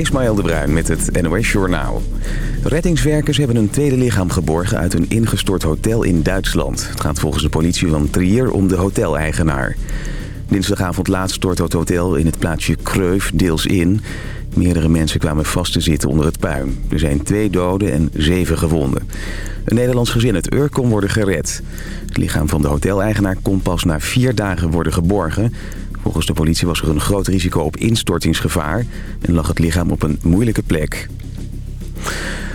Ismaël de Bruin met het NOS Journaal. Reddingswerkers hebben een tweede lichaam geborgen uit een ingestort hotel in Duitsland. Het gaat volgens de politie van Trier om de hoteleigenaar. Dinsdagavond laat stort het hotel in het plaatsje Kreuf deels in. Meerdere mensen kwamen vast te zitten onder het puin. Er zijn twee doden en zeven gewonden. Een Nederlands gezin uit Ur kon worden gered. Het lichaam van de hoteleigenaar kon pas na vier dagen worden geborgen. Volgens de politie was er een groot risico op instortingsgevaar... en lag het lichaam op een moeilijke plek.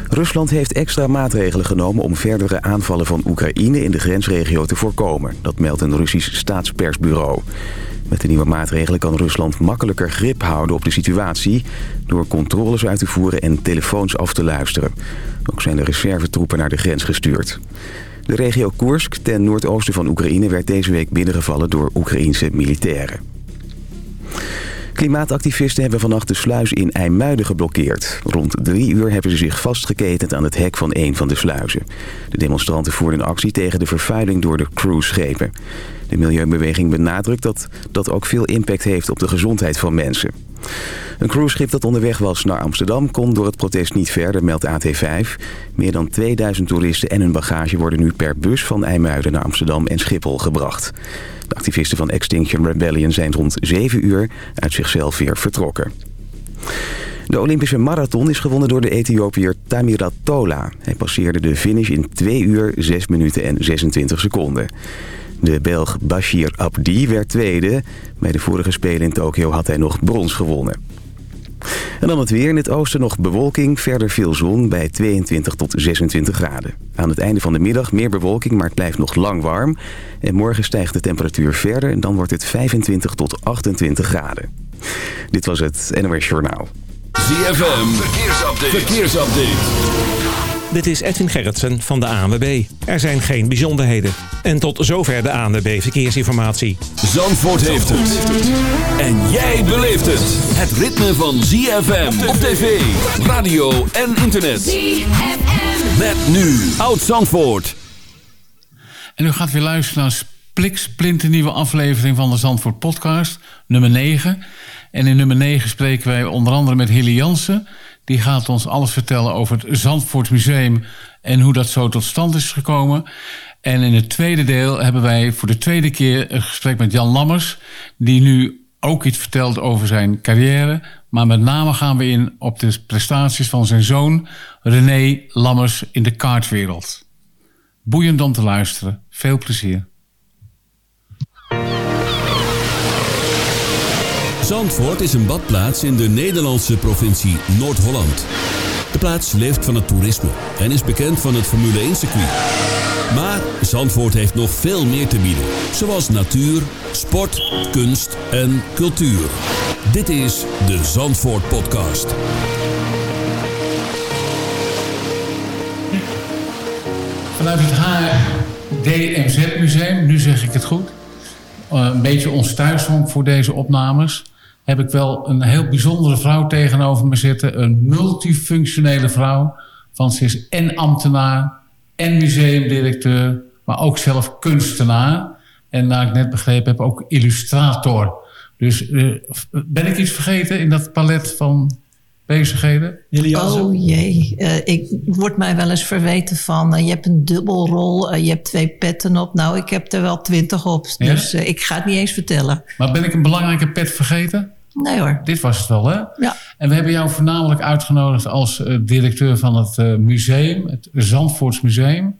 Rusland heeft extra maatregelen genomen om verdere aanvallen van Oekraïne in de grensregio te voorkomen. Dat meldt een Russisch staatspersbureau. Met de nieuwe maatregelen kan Rusland makkelijker grip houden op de situatie... door controles uit te voeren en telefoons af te luisteren. Ook zijn de reservetroepen naar de grens gestuurd. De regio Koersk, ten noordoosten van Oekraïne... werd deze week binnengevallen door Oekraïense militairen. Klimaatactivisten hebben vannacht de sluis in IJmuiden geblokkeerd. Rond drie uur hebben ze zich vastgeketend aan het hek van een van de sluizen. De demonstranten voerden actie tegen de vervuiling door de cruiseschepen. De milieubeweging benadrukt dat dat ook veel impact heeft op de gezondheid van mensen. Een cruiseschip dat onderweg was naar Amsterdam kon door het protest niet verder, meldt AT5. Meer dan 2000 toeristen en hun bagage worden nu per bus van IJmuiden naar Amsterdam en Schiphol gebracht. De activisten van Extinction Rebellion zijn rond 7 uur uit zichzelf weer vertrokken. De Olympische marathon is gewonnen door de Ethiopiër Tamirat Tola. Hij passeerde de finish in 2 uur, 6 minuten en 26 seconden. De Belg Bashir Abdi werd tweede. Bij de vorige Spelen in Tokio had hij nog brons gewonnen. En dan het weer. In het oosten nog bewolking, verder veel zon bij 22 tot 26 graden. Aan het einde van de middag meer bewolking, maar het blijft nog lang warm. En morgen stijgt de temperatuur verder en dan wordt het 25 tot 28 graden. Dit was het NOS Journaal. ZFM, verkeersupdate. verkeersupdate. Dit is Edwin Gerritsen van de ANWB. Er zijn geen bijzonderheden. En tot zover de ANWB Verkeersinformatie. Zandvoort heeft het. En jij beleeft het. Het ritme van ZFM op tv, radio en internet. ZFM. Met nu Oud Zandvoort. En u gaat weer luisteren naar Splik nieuwe aflevering van de Zandvoort podcast, nummer 9. En in nummer 9 spreken wij onder andere met Hilly Jansen... Die gaat ons alles vertellen over het Zandvoortsmuseum en hoe dat zo tot stand is gekomen. En in het tweede deel hebben wij voor de tweede keer een gesprek met Jan Lammers, die nu ook iets vertelt over zijn carrière. Maar met name gaan we in op de prestaties van zijn zoon René Lammers in de kaartwereld. Boeiend om te luisteren. Veel plezier. Zandvoort is een badplaats in de Nederlandse provincie Noord-Holland. De plaats leeft van het toerisme en is bekend van het Formule 1-circuit. Maar Zandvoort heeft nog veel meer te bieden, zoals natuur, sport, kunst en cultuur. Dit is de Zandvoort Podcast. Vanuit het HDMZ-museum, nu zeg ik het goed, eh, een beetje ons thuisvond voor deze opnames heb ik wel een heel bijzondere vrouw tegenover me zitten. Een multifunctionele vrouw. Want ze is en ambtenaar en museumdirecteur, maar ook zelf kunstenaar. En naar ik net begrepen heb, ook illustrator. Dus uh, ben ik iets vergeten in dat palet van bezigheden? Oh jee, uh, ik word mij wel eens verweten van... Uh, je hebt een dubbelrol, je hebt twee petten op. Nou, ik heb er wel twintig op, dus ik ga het niet eens vertellen. Maar ben ik een belangrijke pet vergeten? Nee hoor. Dit was het wel, hè? Ja. En we hebben jou voornamelijk uitgenodigd als uh, directeur van het uh, museum, het Zandvoorts Museum.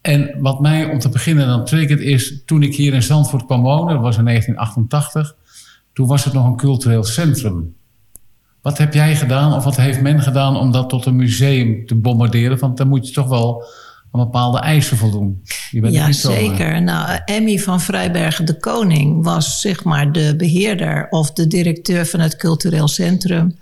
En wat mij om te beginnen dan triggert is, toen ik hier in Zandvoort kwam wonen, dat was in 1988, toen was het nog een cultureel centrum. Wat heb jij gedaan of wat heeft men gedaan om dat tot een museum te bombarderen? Want dan moet je toch wel aan bepaalde eisen voldoen. Je bent ja, zeker. Nou, Emmy van Vrijbergen de Koning was zeg maar de beheerder of de directeur van het cultureel centrum.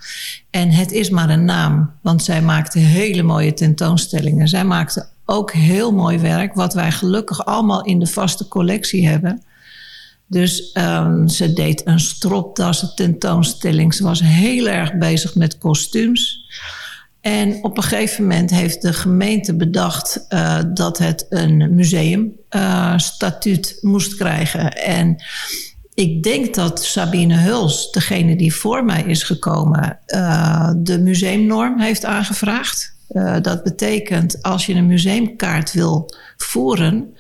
En het is maar een naam, want zij maakte hele mooie tentoonstellingen. Zij maakte ook heel mooi werk, wat wij gelukkig allemaal in de vaste collectie hebben. Dus um, ze deed een stropdas tentoonstelling. Ze was heel erg bezig met kostuums. En op een gegeven moment heeft de gemeente bedacht uh, dat het een museumstatuut uh, moest krijgen. En ik denk dat Sabine Huls, degene die voor mij is gekomen, uh, de museumnorm heeft aangevraagd. Dat betekent als je een museumkaart wil voeren,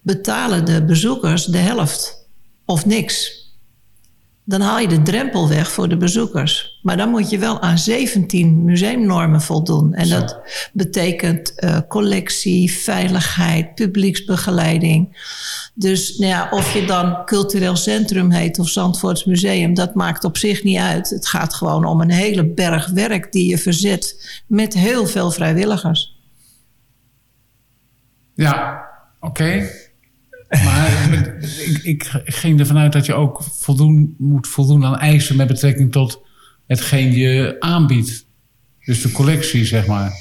betalen de bezoekers de helft of niks dan haal je de drempel weg voor de bezoekers. Maar dan moet je wel aan 17 museumnormen voldoen. En Zo. dat betekent uh, collectie, veiligheid, publieksbegeleiding. Dus nou ja, of je dan cultureel centrum heet of Zandvoorts Museum, dat maakt op zich niet uit. Het gaat gewoon om een hele berg werk die je verzet met heel veel vrijwilligers. Ja, oké. Okay. Maar ik, ik, ging ervan uit dat je ook voldoen, moet voldoen aan eisen met betrekking tot hetgeen je aanbiedt. Dus de collectie, zeg maar.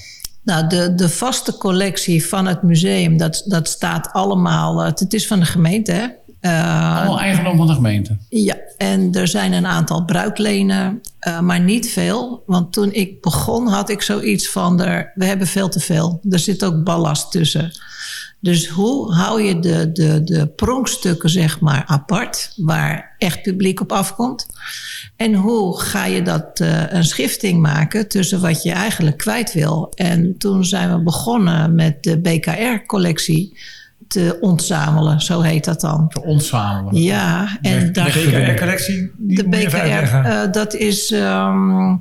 Nou, de, de vaste collectie van het museum, dat, dat staat allemaal. Eh, het is van de gemeente, hè? Uh, Allemaal eigendom van de gemeente? Ja, en er zijn een aantal bruiklenen, uh, maar niet veel. Want toen ik begon had ik zoiets van, er, we hebben veel te veel. Er zit ook ballast tussen. Dus hoe hou je de, de, de pronkstukken zeg maar apart, waar echt publiek op afkomt? En hoe ga je dat uh, een schifting maken tussen wat je eigenlijk kwijt wil? En toen zijn we begonnen met de BKR-collectie te ontzamelen, zo heet dat dan. Te ontzamelen? Ja. En de, daar, de BKR-collectie? De BKR, uh, dat is... Um,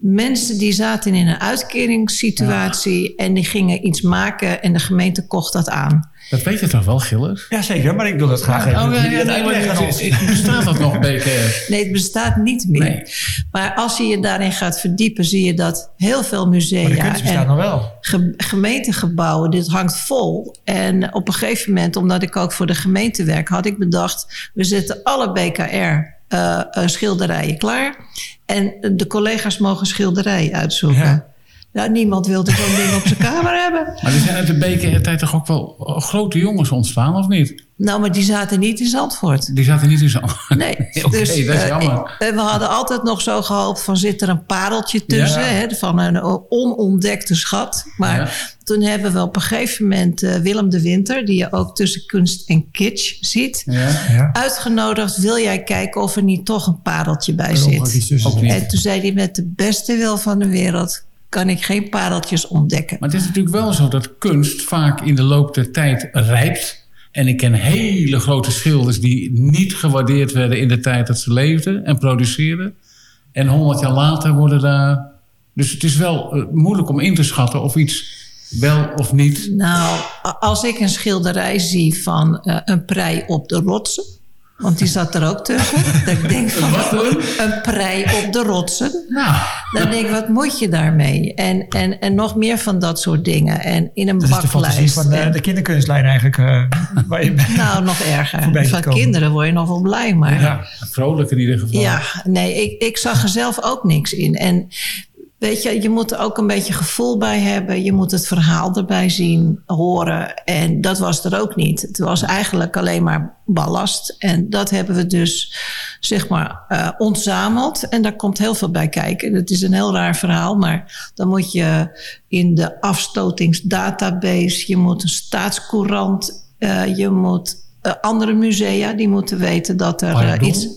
mensen die zaten in een uitkeringssituatie en die gingen iets maken en de gemeente kocht dat aan. Dat weet je toch wel, Gilles? Jazeker, maar ik wil dat graag even. Oh, ja, ja, nee, het, bestaat dat nog, BKR? Nee, het bestaat niet meer. Nee. Maar als je je daarin gaat verdiepen, zie je dat heel veel musea en nog wel. gemeentegebouwen, dit hangt vol. En op een gegeven moment, omdat ik ook voor de gemeente werk, had ik bedacht, we zetten alle BKR uh, schilderijen klaar. En de collega's mogen schilderijen uitzoeken. Ja. Nou, niemand wilde zo'n ding op zijn kamer hebben. Maar er zijn uit de bekertijd toch ook wel grote jongens ontstaan, of niet? Nou, maar die zaten niet in Zandvoort. Die zaten niet in Zandvoort? Nee. Oké, dus, dat is jammer. Uh, we hadden altijd nog zo gehoopt van zit er een pareltje tussen. Ja. Hè, van een onontdekte schat. Maar ja. toen hebben we op een gegeven moment uh, Willem de Winter... die je ook tussen kunst en kitsch ziet... Ja. uitgenodigd. Wil jij kijken of er niet toch een pareltje bij zit? En toen zei hij met de beste wil van de wereld kan ik geen pareltjes ontdekken. Maar het is natuurlijk wel zo dat kunst vaak in de loop der tijd rijpt. En ik ken hele grote schilders die niet gewaardeerd werden in de tijd dat ze leefden en produceerden. En honderd jaar later worden daar. Dus het is wel uh, moeilijk om in te schatten of iets wel of niet. Nou, als ik een schilderij zie van uh, een prei op de rotsen want die zat er ook tussen. dat ik denk van, een prei op de rotsen. Nou. Dan denk ik, wat moet je daarmee? En, en, en nog meer van dat soort dingen. En in een dat baklijst. Dat is de van de, en, de kinderkunstlijn eigenlijk. Uh, waar je nou, nog erger. Van kinderen word je nog wel blij. Maar, ja, vrolijk in ieder geval. Ja, nee, ik, ik zag er zelf ook niks in. En Weet je, je moet er ook een beetje gevoel bij hebben. Je moet het verhaal erbij zien, horen. En dat was er ook niet. Het was eigenlijk alleen maar ballast. En dat hebben we dus, zeg maar, uh, ontzameld. En daar komt heel veel bij kijken. Het is een heel raar verhaal, maar dan moet je in de afstotingsdatabase... je moet een staatscourant, uh, je moet uh, andere musea... die moeten weten dat er iets...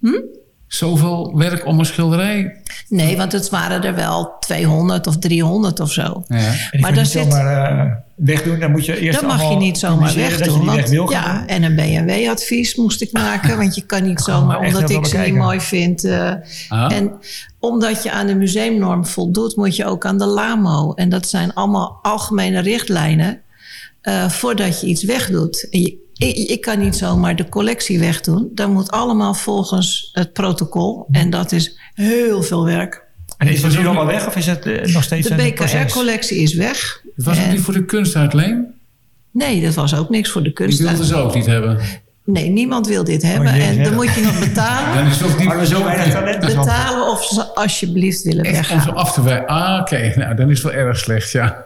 Hm? Zoveel werk om een schilderij? Nee, want het waren er wel 200 of 300 of zo. Ja. maar daar zit. Zomaar, uh, wegdoen, dan moet je eerst. Dat mag je niet zomaar wegdoen. Want, weg wil ja, en een BMW-advies moest ik maken, want je kan niet zomaar, omdat ik ze niet mooi vind. Uh, ah. En omdat je aan de museumnorm voldoet, moet je ook aan de LAMO. En dat zijn allemaal algemene richtlijnen uh, voordat je iets wegdoet. En je, ik, ik, kan niet zomaar de collectie wegdoen. Dat moet allemaal volgens het protocol. En dat is heel veel werk. En is het nu allemaal weg of is het uh, nog steeds de een BKR-collectie is weg. Het was en... niet voor de kunstuitleen? Nee, dat was ook niks voor de kunst. Die wilden ze ook niet hebben? Nee, niemand wil dit hebben. Oh, en dan moet je nog betalen. dan is het ook niet zo weinig talent. Betalen of ze alsjeblieft willen Echt weggaan. om ze af te wijzen. Ah, oké. Okay. Nou, dan is het wel erg slecht, ja.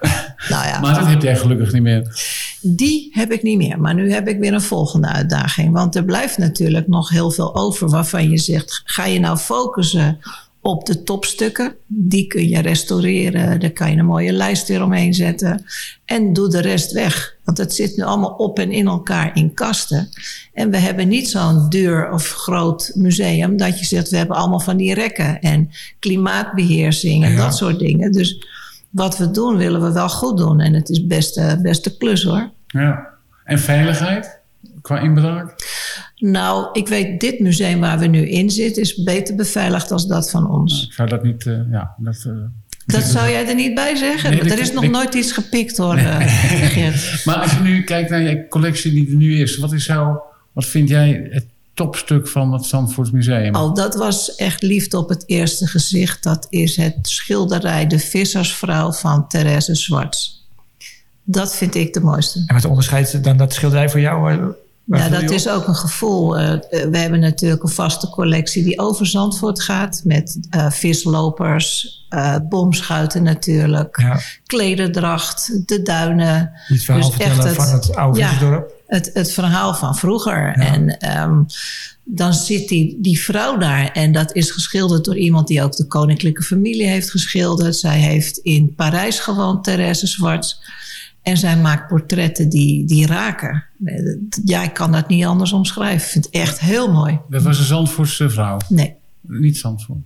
Nou ja. Maar dat heb jij gelukkig niet meer. Die heb ik niet meer. Maar nu heb ik weer een volgende uitdaging. Want er blijft natuurlijk nog heel veel over waarvan je zegt... ga je nou focussen op de topstukken. Die kun je restaureren. Daar kan je een mooie lijst weer omheen zetten. En doe de rest weg. Want het zit nu allemaal op en in elkaar in kasten. En we hebben niet zo'n duur of groot museum dat je zegt, we hebben allemaal van die rekken en klimaatbeheersing en Ja. dat soort dingen. Dus wat we doen, willen we wel goed doen. En het is best, eh, best een klus hoor. Ja. En veiligheid qua inbraak? Nou, ik weet, dit museum waar we nu in zitten is beter beveiligd als dat van ons. Ik zou dat niet... eh, ja, dat, eh, Dat zou jij er niet bij zeggen? Nee, er is nog ik- nooit iets gepikt hoor. Maar als je nu kijkt naar je collectie die er nu is, wat is jou, wat vind jij het topstuk van het Zandvoorts Museum? Oh, dat was echt liefde op het eerste gezicht. Dat is het schilderij De Vissersvrouw van Therese Zwarts. Dat vind ik de mooiste. En wat onderscheidt dan dat schilderij voor jou? eh, waar Ja, dat is ook een gevoel. Eh, eh, we hebben natuurlijk een vaste collectie die over Zandvoort gaat. Met eh, vislopers, eh, bomschuiten natuurlijk, Ja, klederdracht, de duinen. het verhaal Dus echt vertellen het- van het oude ja. Vissersdorp. Het, het verhaal van vroeger. En ehm, dan zit die, die vrouw daar. En dat is geschilderd door iemand die ook de koninklijke familie heeft geschilderd. Zij heeft in Parijs gewoond, Therese Zwarts. En zij maakt portretten die, die raken. Ja, ik kan dat niet anders omschrijven. Ik vind het echt heel mooi. Dat was een Zandvoortse vrouw, Nee, niet Zandvoort.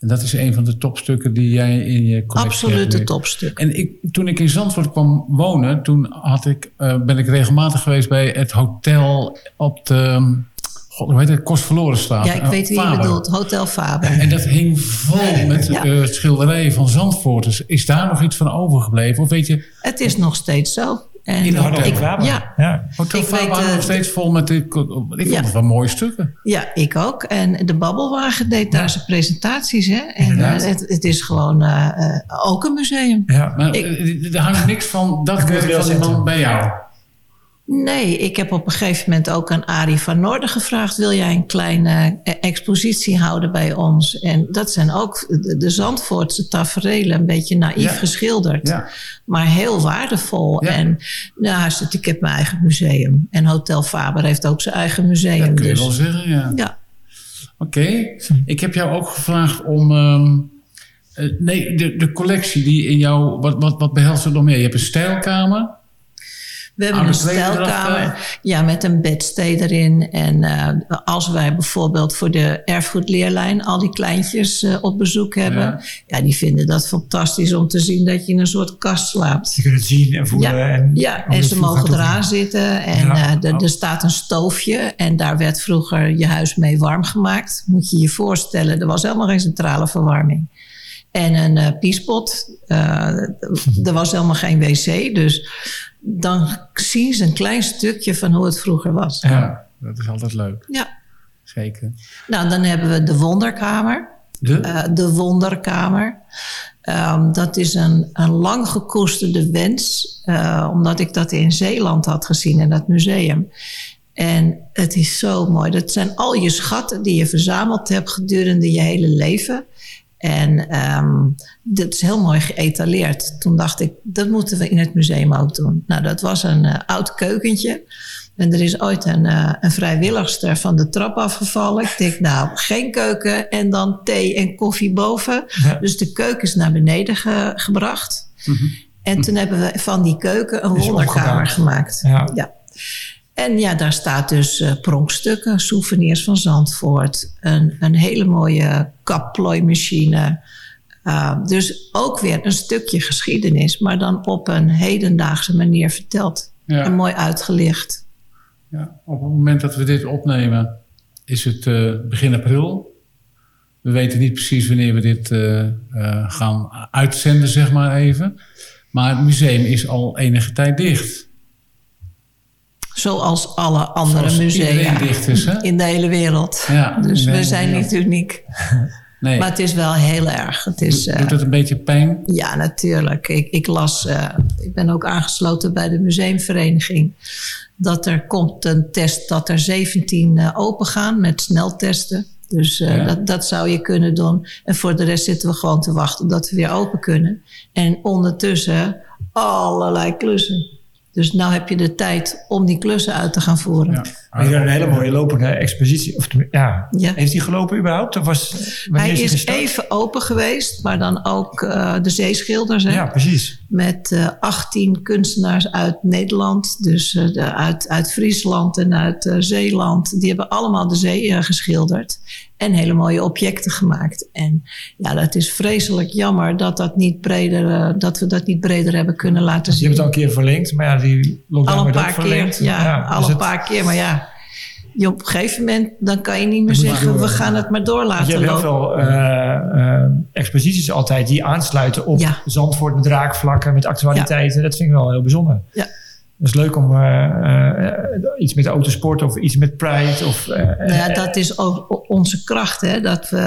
En dat is een van de topstukken die jij in je collectie absoluut hebt. een topstuk. En ik, toen ik in Zandvoort kwam wonen, toen had ik, eh, ben ik regelmatig geweest bij het hotel op de, god, hoe heet het, Kostverlorenstraat. Ja, ik eh, weet wie je bedoelt. Hotel Faber. En dat hing vol met Ja. eh, schilderijen van Zandvoorters. Is daar nog iets van overgebleven? Of weet je, Het is nog steeds zo. En In Hotel ik, Faber. ja, Ja. Hotel Ik Faber eh, nog steeds vol met... De, ik vond Ja. het wel mooie stukken. Ja, ik ook. En de Babbelwagen deed daar zijn presentaties. Hè? En eh, het, het is gewoon eh, eh, ook een museum. Ja. Maar Ik- er hangt niks van dat werk cultureel van bij jou. Nee, ik heb op een gegeven moment ook aan Arie van Noorden gevraagd... wil jij een kleine eh, expositie houden bij ons? En dat zijn ook de, de Zandvoortse tafereelen... een beetje naïef Ja. geschilderd. Ja. Maar heel waardevol. Ja. En nou, zegt, ik heb mijn eigen museum. En Hotel Faber heeft ook zijn eigen museum. Dat kun je dus, wel zeggen, ja. ja. Oké. Ik heb jou ook gevraagd om... ehm, eh, nee, de, de collectie die in jou... Wat, wat, wat behelst het nog meer? Je hebt een stijlkamer. We hebben een stijlkamer klederdrachten. ja, met een bedstee erin. En eh, als wij bijvoorbeeld voor de erfgoedleerlijn al die kleintjes eh, op bezoek hebben, Ja. ja. die vinden dat fantastisch om te zien dat je in een soort kast slaapt. Je kunt het zien en voelen. Ja, en, ja, en ze mogen eraan zitten. En Ja. eh, er- staat een stoofje. En daar werd vroeger je huis mee warm gemaakt. Moet je je voorstellen, er was helemaal geen centrale verwarming. En een piespot. er was helemaal geen wc. Dus dan zien ze een klein stukje van hoe het vroeger was. Ja, dat is altijd leuk. Ja. Zeker. Nou, dan hebben we de Wonderkamer. De? Eh, de Wonderkamer. Ehm, dat is een, een lang gekoesterde wens, eh, omdat ik dat in Zeeland had gezien in dat museum. En het is zo mooi. Dat zijn al je schatten die je verzameld hebt gedurende je hele leven. En ehm, dat is heel mooi geëtaleerd. Toen dacht ik, dat moeten we in het museum ook doen. Nou, dat was een eh, oud keukentje. En er is ooit een, eh, een vrijwilligster van de trap afgevallen. Ik denk, nou, geen keuken en dan thee en koffie boven. Ja. Dus de keuken is naar beneden ge- gebracht. En toen hebben we van die keuken een Is wonderkamer gemaakt. Ja. Ja. En ja, daar staat dus eh, pronkstukken, souvenirs van Zandvoort. Een, een hele mooie kapplooimachine. Uh, dus ook weer een stukje geschiedenis, maar dan op een hedendaagse manier verteld. Ja. En mooi uitgelicht. Ja, op het moment dat we dit opnemen is het eh, begin april. We weten niet precies wanneer we dit eh, eh, gaan uitzenden, zeg maar even. Maar het museum is al enige tijd dicht. Zoals alle andere Zoals musea hè? in de hele wereld. Ja, dus we zijn wereld. niet uniek. Nee, Maar het is wel heel erg. Het is, eh, doet het een beetje pijn? Ja, natuurlijk. Ik, ik las, eh, ik ben ook aangesloten bij de museumvereniging. Dat er komt een test dat er 17 eh, open gaan met sneltesten. Dus eh, Ja. dat, dat zou je kunnen doen. En voor de rest zitten we gewoon te wachten dat we weer open kunnen. En ondertussen allerlei klussen. Dus nou heb je de tijd om die klussen uit te gaan voeren. Ja. Had een hele mooie lopende expositie. Of, ja. Ja. Heeft hij gelopen überhaupt? Of was, Hij hij is gestart? even open geweest, maar dan ook eh, de zeeschilders. Hè? Ja, precies. Met eh 18 kunstenaars uit Nederland, dus eh, de, uit, uit Friesland en uit Zeeland. Die hebben allemaal de zee geschilderd en hele mooie objecten gemaakt. En ja, dat is vreselijk jammer dat, dat, niet breder, eh, dat we dat niet breder hebben kunnen laten Je zien. hebt het al een keer verlengd, maar ja, die lockdown al een paar keer, ja, dus al een het- paar keer. Maar ja, je op een gegeven moment dan kan je niet meer je zeggen, we gaan het maar door Want je laten hebt heel lopen. veel eh, eh, exposities altijd die aansluiten op Ja. Zandvoort met raakvlakken, met actualiteiten. Dat vind ik wel heel bijzonder. Ja. Dat is leuk om eh, eh, iets met autosport of iets met Pride. Of, eh, Nou ja, dat is ook onze kracht, hè? dat we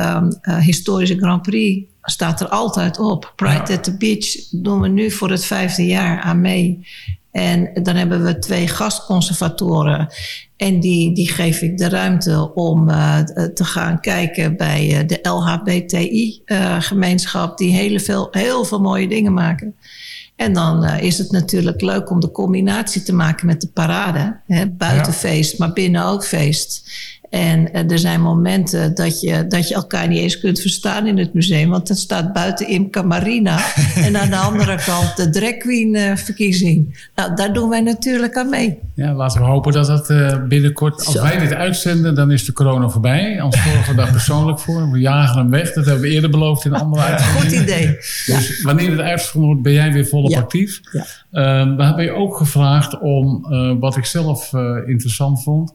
eh, historische Grand Prix staat er altijd op. Pride Ja. at the Beach doen we nu voor het vijfde jaar aan mee. En dan hebben we twee gastconservatoren. En die, die geef ik de ruimte om te gaan kijken bij de LHBTI-gemeenschap, die hele veel, heel veel mooie dingen maken. En dan eh, is het natuurlijk leuk om de combinatie te maken met de parade. Hè? Buiten Ja. feest, maar binnen ook feest. En eh, er zijn momenten dat je, dat je elkaar niet eens kunt verstaan in het museum. Want er staat buiten Imca Marina. en aan de andere kant de drag queen eh, verkiezing. Nou, daar doen wij natuurlijk aan mee. Ja, laten we hopen dat dat eh, binnenkort... Als Zo. wij dit uitzenden, dan is de corona voorbij. Anders zorgen we daar persoonlijk voor. We jagen hem weg. Dat hebben we eerder beloofd in een andere uitzending. Goed idee. Dus wanneer het uitgevonden wordt, ben jij weer volop Ja. actief. Ja. Ehm, we hebben je ook gevraagd om, wat ik zelf interessant vond...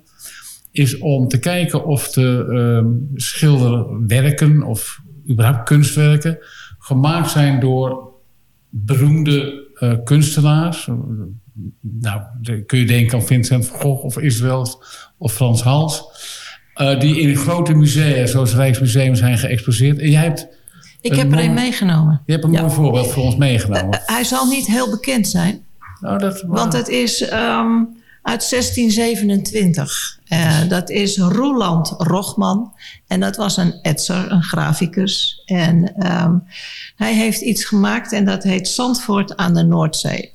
is om te kijken of de ehm, schilderwerken of überhaupt kunstwerken... gemaakt zijn door beroemde eh, kunstenaars. Nou, dan kun je denken aan Vincent van Gogh of Israël of Frans Hals... eh, die in grote musea, zoals Rijksmuseum, zijn geëxposeerd. En jij hebt, Ik heb er een meegenomen. je hebt een Ja. mooi voorbeeld voor ons meegenomen. Eh, hij zal niet heel bekend zijn. Nou, dat, Want het is ehm, uit 1627. Eh, dat is Roeland Rochman. En dat was een etser, een graficus. En ehm, hij heeft iets gemaakt en dat heet Zandvoort aan de Noordzee.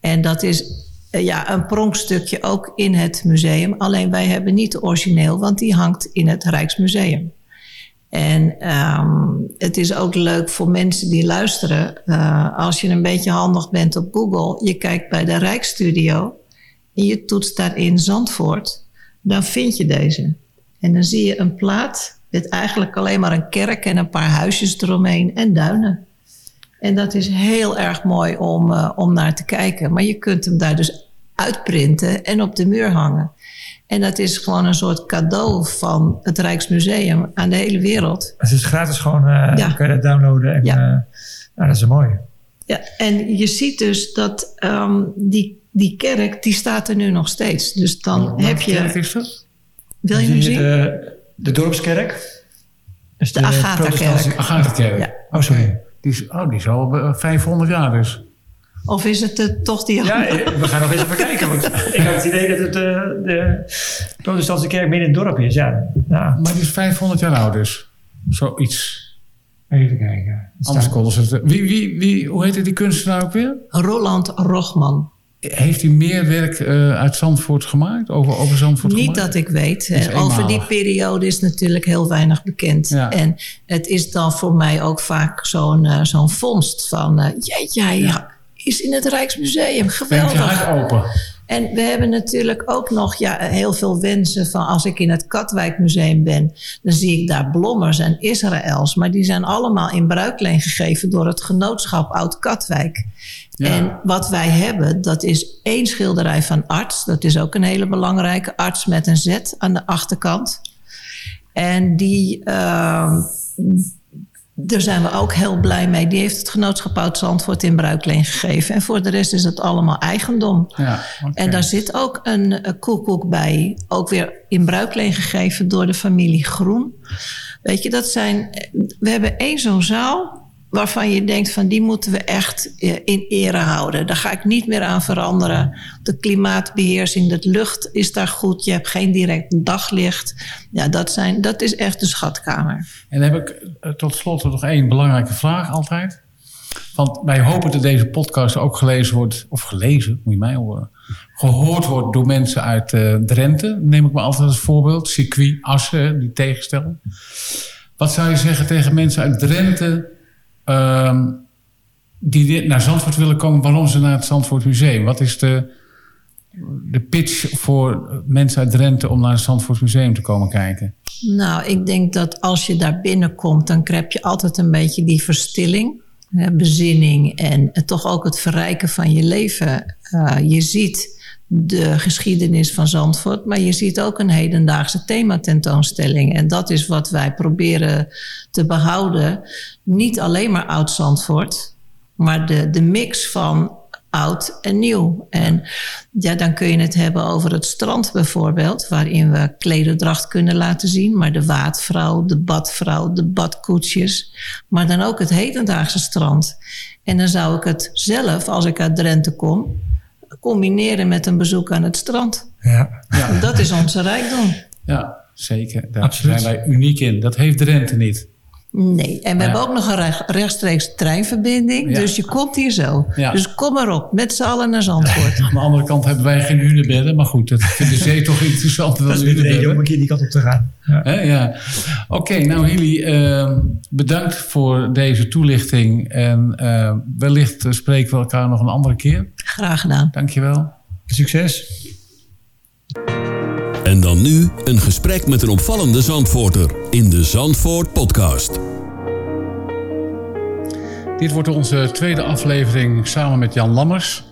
En dat is eh, ja, een pronkstukje ook in het museum. Alleen wij hebben niet de origineel, want die hangt in het Rijksmuseum. En ehm, het is ook leuk voor mensen die luisteren. eh, als je een beetje handig bent op Google, je kijkt bij de Rijksstudio en je toetst daarin Zandvoort, dan vind je deze. En dan zie je een plaat met eigenlijk alleen maar een kerk en een paar huisjes eromheen en duinen. En dat is heel erg mooi om, eh, om naar te kijken. Maar je kunt hem daar dus uitprinten en op de muur hangen. En dat is gewoon een soort cadeau van het Rijksmuseum aan de hele wereld. Het is gratis gewoon, eh Ja. kan je dat downloaden. En, Ja. nou, dat is mooi. Ja, en je ziet dus dat ehm, die, die kerk, die staat er nu nog steeds. Dus dan heb Welke kerk je... is dat? Wil je hem je zien? De, de dorpskerk. Dus De Agatha-kerk. Agatha-kerk. Ja. Oh, sorry. Die is, oh, die is al eh, 500 jaar dus. Of is het eh, toch die Ja, eh, we gaan nog eens even kijken. Want ik had het idee dat het eh, de protestantse kerk midden in het dorp is. Ja, nou, Maar die is 500 jaar oud dus. Zoiets. even kijken. Anders konden ze het... Wie, wie, wie, hoe heette die kunstenaar ook weer? Roland Rochman. Heeft hij meer werk eh, uit Zandvoort gemaakt? Over, over Zandvoort Niet gemaakt? dat ik weet. Eh, Over die periode is natuurlijk heel weinig bekend. Ja. En het is dan voor mij ook vaak zo'n eh, zo'n vondst van... eh jeetje, hij Ja. is in het Rijksmuseum. Je Geweldig. hart open. En we hebben natuurlijk ook nog ja, heel veel wensen van als ik in het Katwijkmuseum ben, dan zie ik daar blommers en Israëls. Maar die zijn allemaal in bruikleen gegeven door het genootschap Oud-Katwijk. Ja. En wat wij hebben, dat is één schilderij van arts. Dat is ook een hele belangrijke arts met een Z aan de achterkant. En die, ehm, daar zijn we ook heel blij mee. Die heeft het genootschap Oud-Zandvoort in bruikleen gegeven. En voor de rest is het allemaal eigendom. Ja. En daar zit ook een, eh, koekoek bij. Ook weer in bruikleen gegeven door de familie Groen. Weet je, dat zijn... We hebben één zo'n zaal waarvan je denkt van die moeten we echt eh, in ere houden. Daar ga ik niet meer aan veranderen. De klimaatbeheersing, de lucht is daar goed. Je hebt geen direct daglicht. Ja, dat, zijn, dat is echt de schatkamer. En dan heb ik eh, tot slot nog één belangrijke vraag altijd. Want wij hopen dat deze podcast ook gelezen wordt, of gelezen, moet je mij horen, gehoord wordt door mensen uit uh, Drenthe. Neem ik me altijd als voorbeeld. Circuit Assen, die tegenstellen. Wat zou je zeggen tegen mensen uit Drenthe uh, die naar Zandvoort willen komen, waarom ze naar het Zandvoort Museum? Wat is de, de pitch voor mensen uit Drenthe om naar het Zandvoort Museum te komen kijken? Nou, ik denk dat als je daar binnenkomt, dan krijg je altijd een beetje die verstilling bezinning en toch ook het verrijken van je leven. Uh, je ziet de geschiedenis van Zandvoort, maar je ziet ook een hedendaagse thematentoonstelling. En dat is wat wij proberen te behouden. Niet alleen maar oud-Zandvoort, maar de, de mix van oud en nieuw. En ja, dan kun je het hebben over het strand bijvoorbeeld, waarin we klederdracht kunnen laten zien, maar de waadvrouw, de badvrouw, de badkoetsjes, maar dan ook het hedendaagse strand. En dan zou ik het zelf, als ik uit Drenthe kom, combineren met een bezoek aan het strand. Ja. ja. Dat is onze rijkdom. Ja, zeker. Daar zijn wij uniek in. Dat heeft Drenthe niet. Nee, en we hebben ook nog een rechtstreeks treinverbinding. Dus je komt hier zo. Dus kom maar op, met z'n allen naar Zandvoort. Aan de andere kant hebben wij geen hunebedden. Maar goed, dat vindt de zee toch interessant dan Dat is de reden om een keer die kant op te gaan. Ja. ja. Oké, nou Hilly, uh, bedankt voor deze toelichting. En uh, wellicht spreken we elkaar nog een andere keer. Graag gedaan. Dankjewel. Succes. En dan nu een gesprek met een opvallende Zandvoorter in de Zandvoort Podcast. Dit wordt onze tweede aflevering samen met Jan Lammers.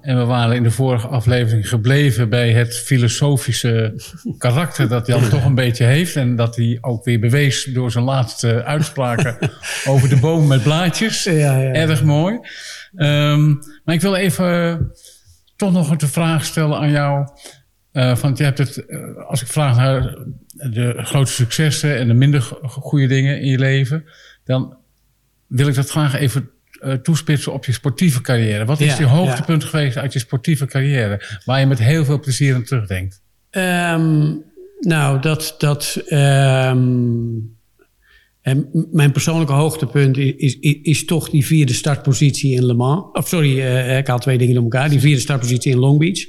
En we waren in de vorige aflevering gebleven bij het filosofische karakter dat Jan toch een beetje heeft. En dat hij ook weer bewees door zijn laatste uitspraken over de boom met blaadjes. Ja, ja. Erg mooi. Um, maar ik wil even toch nog een vraag stellen aan jou. Uh, want je hebt het, uh, als ik vraag naar de grote successen en de minder goede dingen in je leven, dan wil ik dat graag even uh, toespitsen op je sportieve carrière. Wat is ja, je hoogtepunt ja. geweest uit je sportieve carrière, waar je met heel veel plezier aan terugdenkt? Um, nou, dat. dat um, mijn persoonlijke hoogtepunt is, is, is, toch die vierde startpositie in Le Mans. Of sorry, uh, ik haal twee dingen door elkaar. Die vierde startpositie in Long Beach.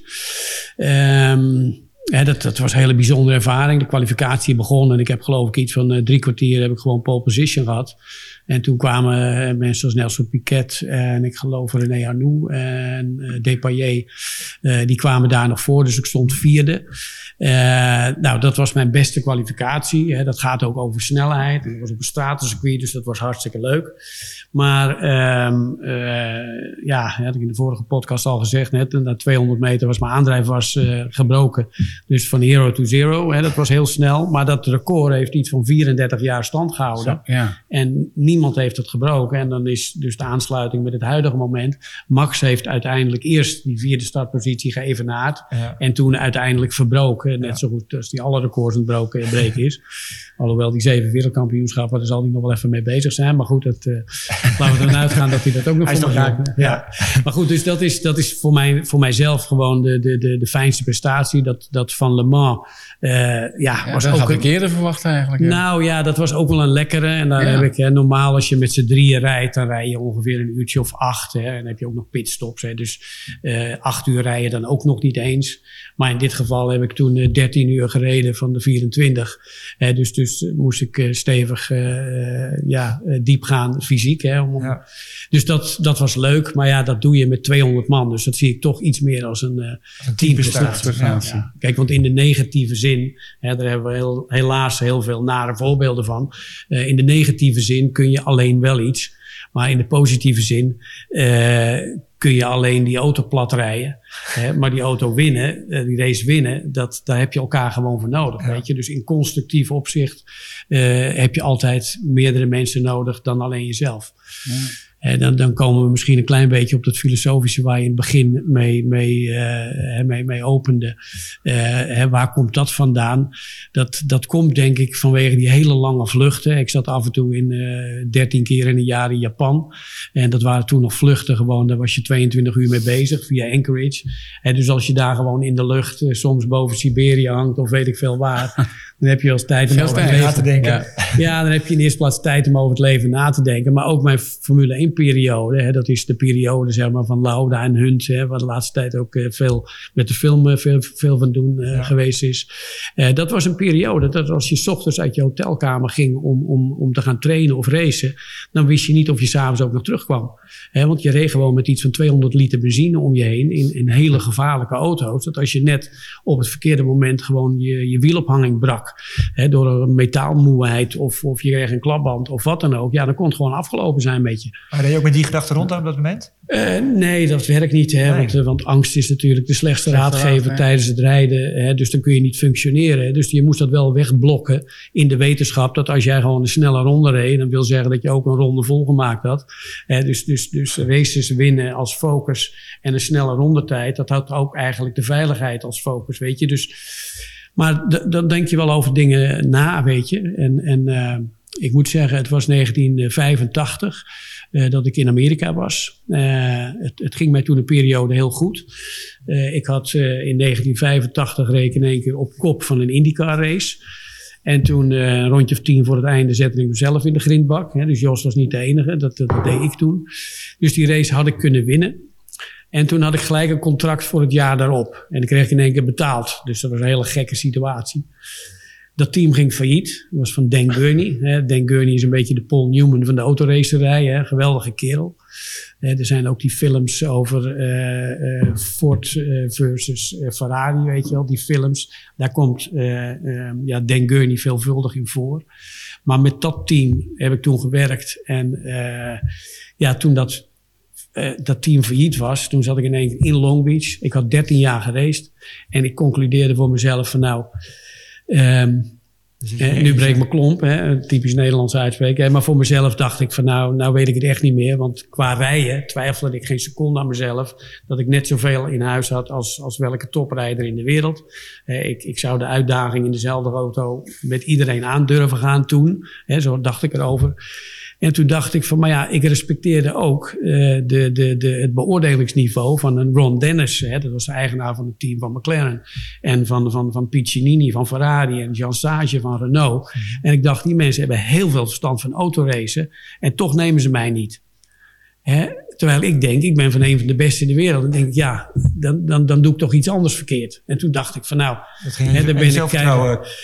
Um, dat, dat, was een hele bijzondere ervaring. De kwalificatie begon en ik heb geloof ik iets van uh, drie kwartier heb ik gewoon pole position gehad. En toen kwamen uh, mensen als Nelson Piquet en ik geloof René Arnoux en uh, die kwamen daar nog voor, dus ik stond vierde. Uh, nou, dat was mijn beste kwalificatie. Hè. Dat gaat ook over snelheid. En dat was op een stratencircuit, dus dat was hartstikke leuk. Maar um, uh, ja, had ik in de vorige podcast al gezegd net. Na 200 meter was mijn aandrijf was, gebroken. Dus van hero to zero. Hè, dat was heel snel. Maar dat record heeft iets van 34 jaar stand gehouden. Zo, ja. En niemand heeft het gebroken. En dan is dus de aansluiting met het huidige moment. Max heeft uiteindelijk eerst die vierde startpositie geëvenaard. Ja. En toen uiteindelijk verbroken. Net ja. zo goed als die alle records aan het breken is. Alhoewel die zeven wereldkampioenschappen, daar zal hij nog wel even mee bezig zijn. Maar goed, dat, uh, laten we ervan uitgaan dat hij dat ook nog hij voor ja. ja. Maar goed, dus dat is, dat is voor, mij, voor mijzelf gewoon de, de, de, de fijnste prestatie. Dat, dat van Le Mans. Uh, ja, ja, was ook ik eerder verwacht eigenlijk. Ja. Nou ja, dat was ook wel een lekkere. En daar heb ik, hè, normaal als je met z'n drieën rijdt, dan rij je ongeveer een uurtje of acht. Hè, en dan heb je ook nog pitstops. Hè, dus uh, acht uur rijden dan ook nog niet eens. Maar in dit geval heb ik toen 13 uur gereden van de 24. Hè, dus, dus moest ik stevig ja, diep gaan fysiek. Hè, om, ja. Dus dat, dat was leuk. Maar ja, dat doe je met 200 man. Dus dat zie ik toch iets meer als een, een teamprestatie. Ja. Kijk, want in de negatieve zin, hè, daar hebben we heel, helaas heel veel nare voorbeelden van. In de negatieve zin kun je alleen wel iets. Maar in de positieve zin uh, kun je alleen die auto plat rijden. Hè, maar die auto winnen, uh, die race winnen, dat, daar heb je elkaar gewoon voor nodig. Ja. Weet je? Dus in constructief opzicht heb je altijd meerdere mensen nodig dan alleen jezelf. Ja. En dan, dan komen we misschien een klein beetje op dat filosofische waar je in het begin mee, mee, uh, mee, mee opende. Uh, hè, waar komt dat vandaan? Dat, dat komt denk ik vanwege die hele lange vluchten. Ik zat af en toe in uh, 13 keer in een jaar in Japan. En dat waren toen nog vluchten gewoon. Daar was je 22 uur mee bezig via Anchorage. En dus als je daar gewoon in de lucht soms boven Siberië hangt of weet ik veel waar. dan heb je als tijd om over het leven na te denken. Ja. ja, dan heb je in eerste plaats tijd om over het leven na te denken. Maar ook mijn Formule 1 filmperiode. Hè, dat is de periode zeg maar, van Lauda en Hunt, hè, waar de laatste tijd ook eh, veel met de film eh, veel, veel van doen eh, geweest is. Dat was een periode dat als je 's ochtends uit je hotelkamer ging om, om, om te gaan trainen of racen, dan wist je niet of je s'avonds ook nog terugkwam. Hè, want je reed gewoon met iets van 200 liter benzine om je heen in, in hele gevaarlijke auto's. Dat als je net op het verkeerde moment gewoon je, je wielophanging brak, hè, door een metaalmoeheid of, of je kreeg een klapband of wat dan ook, ja, dan kon het gewoon afgelopen zijn met je. Maar reed je ook met die gedachte rond op dat moment? Eh, nee, dat werkt niet. Hè? Nee. Want, eh, want angst is natuurlijk de slechtste raadgever raad, tijdens het rijden. Hè? Dus dan kun je niet functioneren. Hè? Dus je moest dat wel wegblokken in de wetenschap. Dat als jij gewoon een snelle ronde reed, dan wil zeggen dat je ook een ronde volgemaakt had. Hè? Dus, dus, dus races winnen als focus en een snelle rondetijd, dat had ook eigenlijk de veiligheid als focus, weet je. Dus, maar dan denk je wel over dingen na, weet je. En, en eh, ik moet zeggen, het was 1985 eh, dat ik in Amerika was. Eh, het, het ging mij toen een periode heel goed. Eh, ik had in 1985 reed ik in één keer op kop van een IndyCar race. En toen, een rondje of tien voor het einde, zette ik mezelf in de grindbak. Hè. Dus Jos was niet de enige, dat, dat, dat deed ik toen. Dus die race had ik kunnen winnen. En toen had ik gelijk een contract voor het jaar daarop. En ik kreeg in één keer betaald. Dus dat was een hele gekke situatie. Dat team ging failliet. Dat was van Dan Gurney. Hè. Dan Gurney is een beetje de Paul Newman van de autoracerij. Hè. Geweldige kerel. Hè, er zijn ook die films over eh, eh, Ford eh, versus Ferrari, weet je wel. Die films. Daar komt eh, eh, ja, Dan Gurney veelvuldig in voor. Maar met dat team heb ik toen gewerkt. En ja, toen dat dat team failliet was, toen zat ik in één keer in Long Beach. Ik had 13 jaar gereisd. En ik concludeerde voor mezelf van nou, ehm, eh, nu breekt mijn klomp, hè, typisch Nederlands uitspreken. Maar voor mezelf dacht ik van nou, nou weet ik het echt niet meer. Want qua rijden twijfelde ik geen seconde aan mezelf. Dat ik net zoveel in huis had als, als welke toprijder in de wereld. Eh, ik, ik zou de uitdaging in dezelfde auto met iedereen aandurven gaan toen. Hè, zo dacht ik erover. En toen dacht ik van, maar ja, ik respecteerde ook eh, de, de, de, het beoordelingsniveau van een Ron Dennis. Hè, dat was de eigenaar van het team van McLaren. En van, van, van Piccinini van Ferrari en Jean Sage van Renault. En ik dacht, die mensen hebben heel veel verstand van autoracen. En toch nemen ze mij niet. Hè? Terwijl ik denk, ik ben van een van de beste in de wereld. Dan denk ik, ja, dan, dan, dan doe ik toch iets anders verkeerd. En toen dacht ik van nou, Dat ging hè, dan ben ik.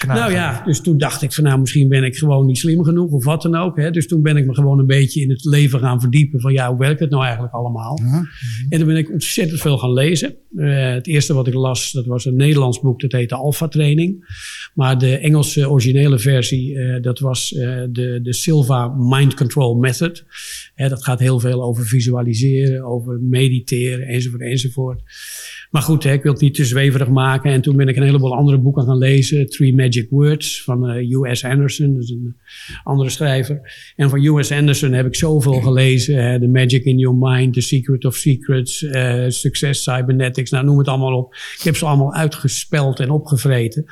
Nou ja, dus toen dacht ik van nou, misschien ben ik gewoon niet slim genoeg of wat dan ook. Hè? Dus toen ben ik me gewoon een beetje in het leven gaan verdiepen van ja, hoe werkt het nou eigenlijk allemaal? En toen ben ik ontzettend veel gaan lezen. Eh, het eerste wat ik las, dat was een Nederlands boek, dat heette Alpha Training. Maar de Engelse originele versie, eh, dat was eh, de, de Silva Mind Control Method. Dat gaat heel veel over visualiseren, over mediteren enzovoort enzovoort. Maar goed, hè, ik wil het niet te zweverig maken. En toen ben ik een heleboel andere boeken gaan lezen. Three Magic Words van eh, U.S. Anderson, dat is een andere schrijver. En van U.S. Anderson heb ik zoveel gelezen. Hè, The Magic in Your Mind, The Secret of Secrets, eh, Success Cybernetics, nou noem het allemaal op. Ik heb ze allemaal uitgespeld en opgevreten.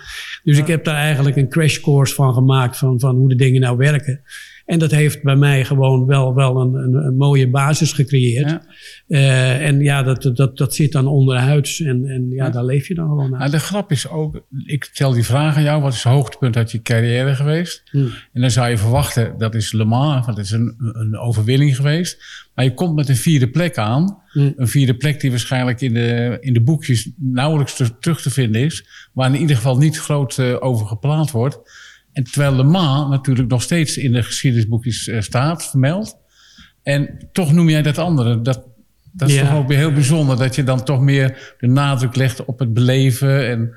Dus ik heb daar eigenlijk een crash course van gemaakt van, van hoe de dingen nou werken. En dat heeft bij mij gewoon wel, wel een, een, een mooie basis gecreëerd. Ja. Eh, en ja, dat, dat, dat zit dan onderhuids. En, en ja, daar leef je dan gewoon Nou, aan. de grap is ook, ik stel die vraag aan jou, wat is het hoogtepunt uit je carrière geweest? Hmm. En dan zou je verwachten, dat is Le Mans, dat is een, een overwinning geweest. Maar je komt met een vierde plek aan. Hmm. Een vierde plek die waarschijnlijk in de, in de boekjes nauwelijks te- terug te vinden is. Waar in ieder geval niet groot eh, over geplaatst wordt. En terwijl Le Mans natuurlijk nog steeds in de geschiedenisboekjes eh, staat, vermeld. En toch noem jij dat andere. Dat, dat is Ja. toch ook weer heel bijzonder. Dat je dan toch meer de nadruk legt op het beleven. En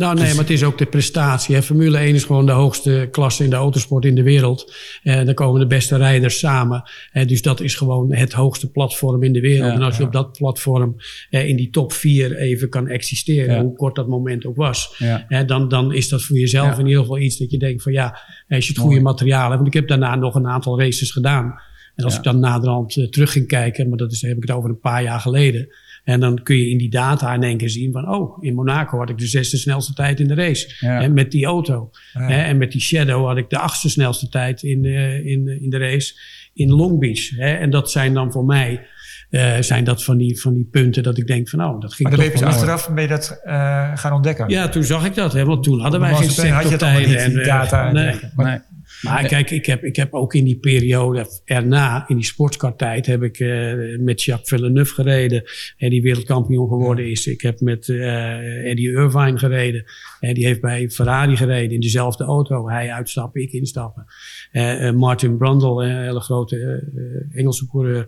Nou, nee, maar het is ook de prestatie. Hè. Formule 1 is gewoon de hoogste klasse in de autosport in de wereld. Eh, daar komen de beste rijders samen. Eh, dus dat is gewoon het hoogste platform in de wereld. Ja, en als je ja. op dat platform eh, in die top 4 even kan existeren, Ja. hoe kort dat moment ook was, eh, dan, dan is dat voor jezelf in ieder geval iets dat je denkt van ja, als je het goede materiaal hebt. Want ik heb daarna nog een aantal races gedaan. En als ik dan naderhand terug ging kijken, maar dat is, heb ik het over een paar jaar geleden. En dan kun je in die data in één keer zien van, oh, in Monaco had ik de zesde snelste tijd in de race. Ja. Hè, met die auto. Ja. Hè, en met die Shadow had ik de achtste snelste tijd in, de, in, in de race in Long Beach. Hè. En dat zijn dan voor mij, eh, zijn dat van die, van die punten dat ik denk van, oh, dat ging Maar dan ben je achteraf ben je dat eh, gaan ontdekken. Ja, toen zag ik dat, hè, want toen hadden wij geen Masterplan had je het niet, die en, eh, data en nee. nee. Maar kijk, ik heb, ik heb ook in die periode erna, in die sportskartijd, heb ik eh, met Jacques Villeneuve gereden. En die wereldkampioen geworden is. Ik heb met eh, Eddie Irvine gereden. Die heeft bij Ferrari gereden in dezelfde auto. Hij uitstappen, ik instappen. Eh, eh, Martin Brundle, een hele grote eh, Engelse coureur.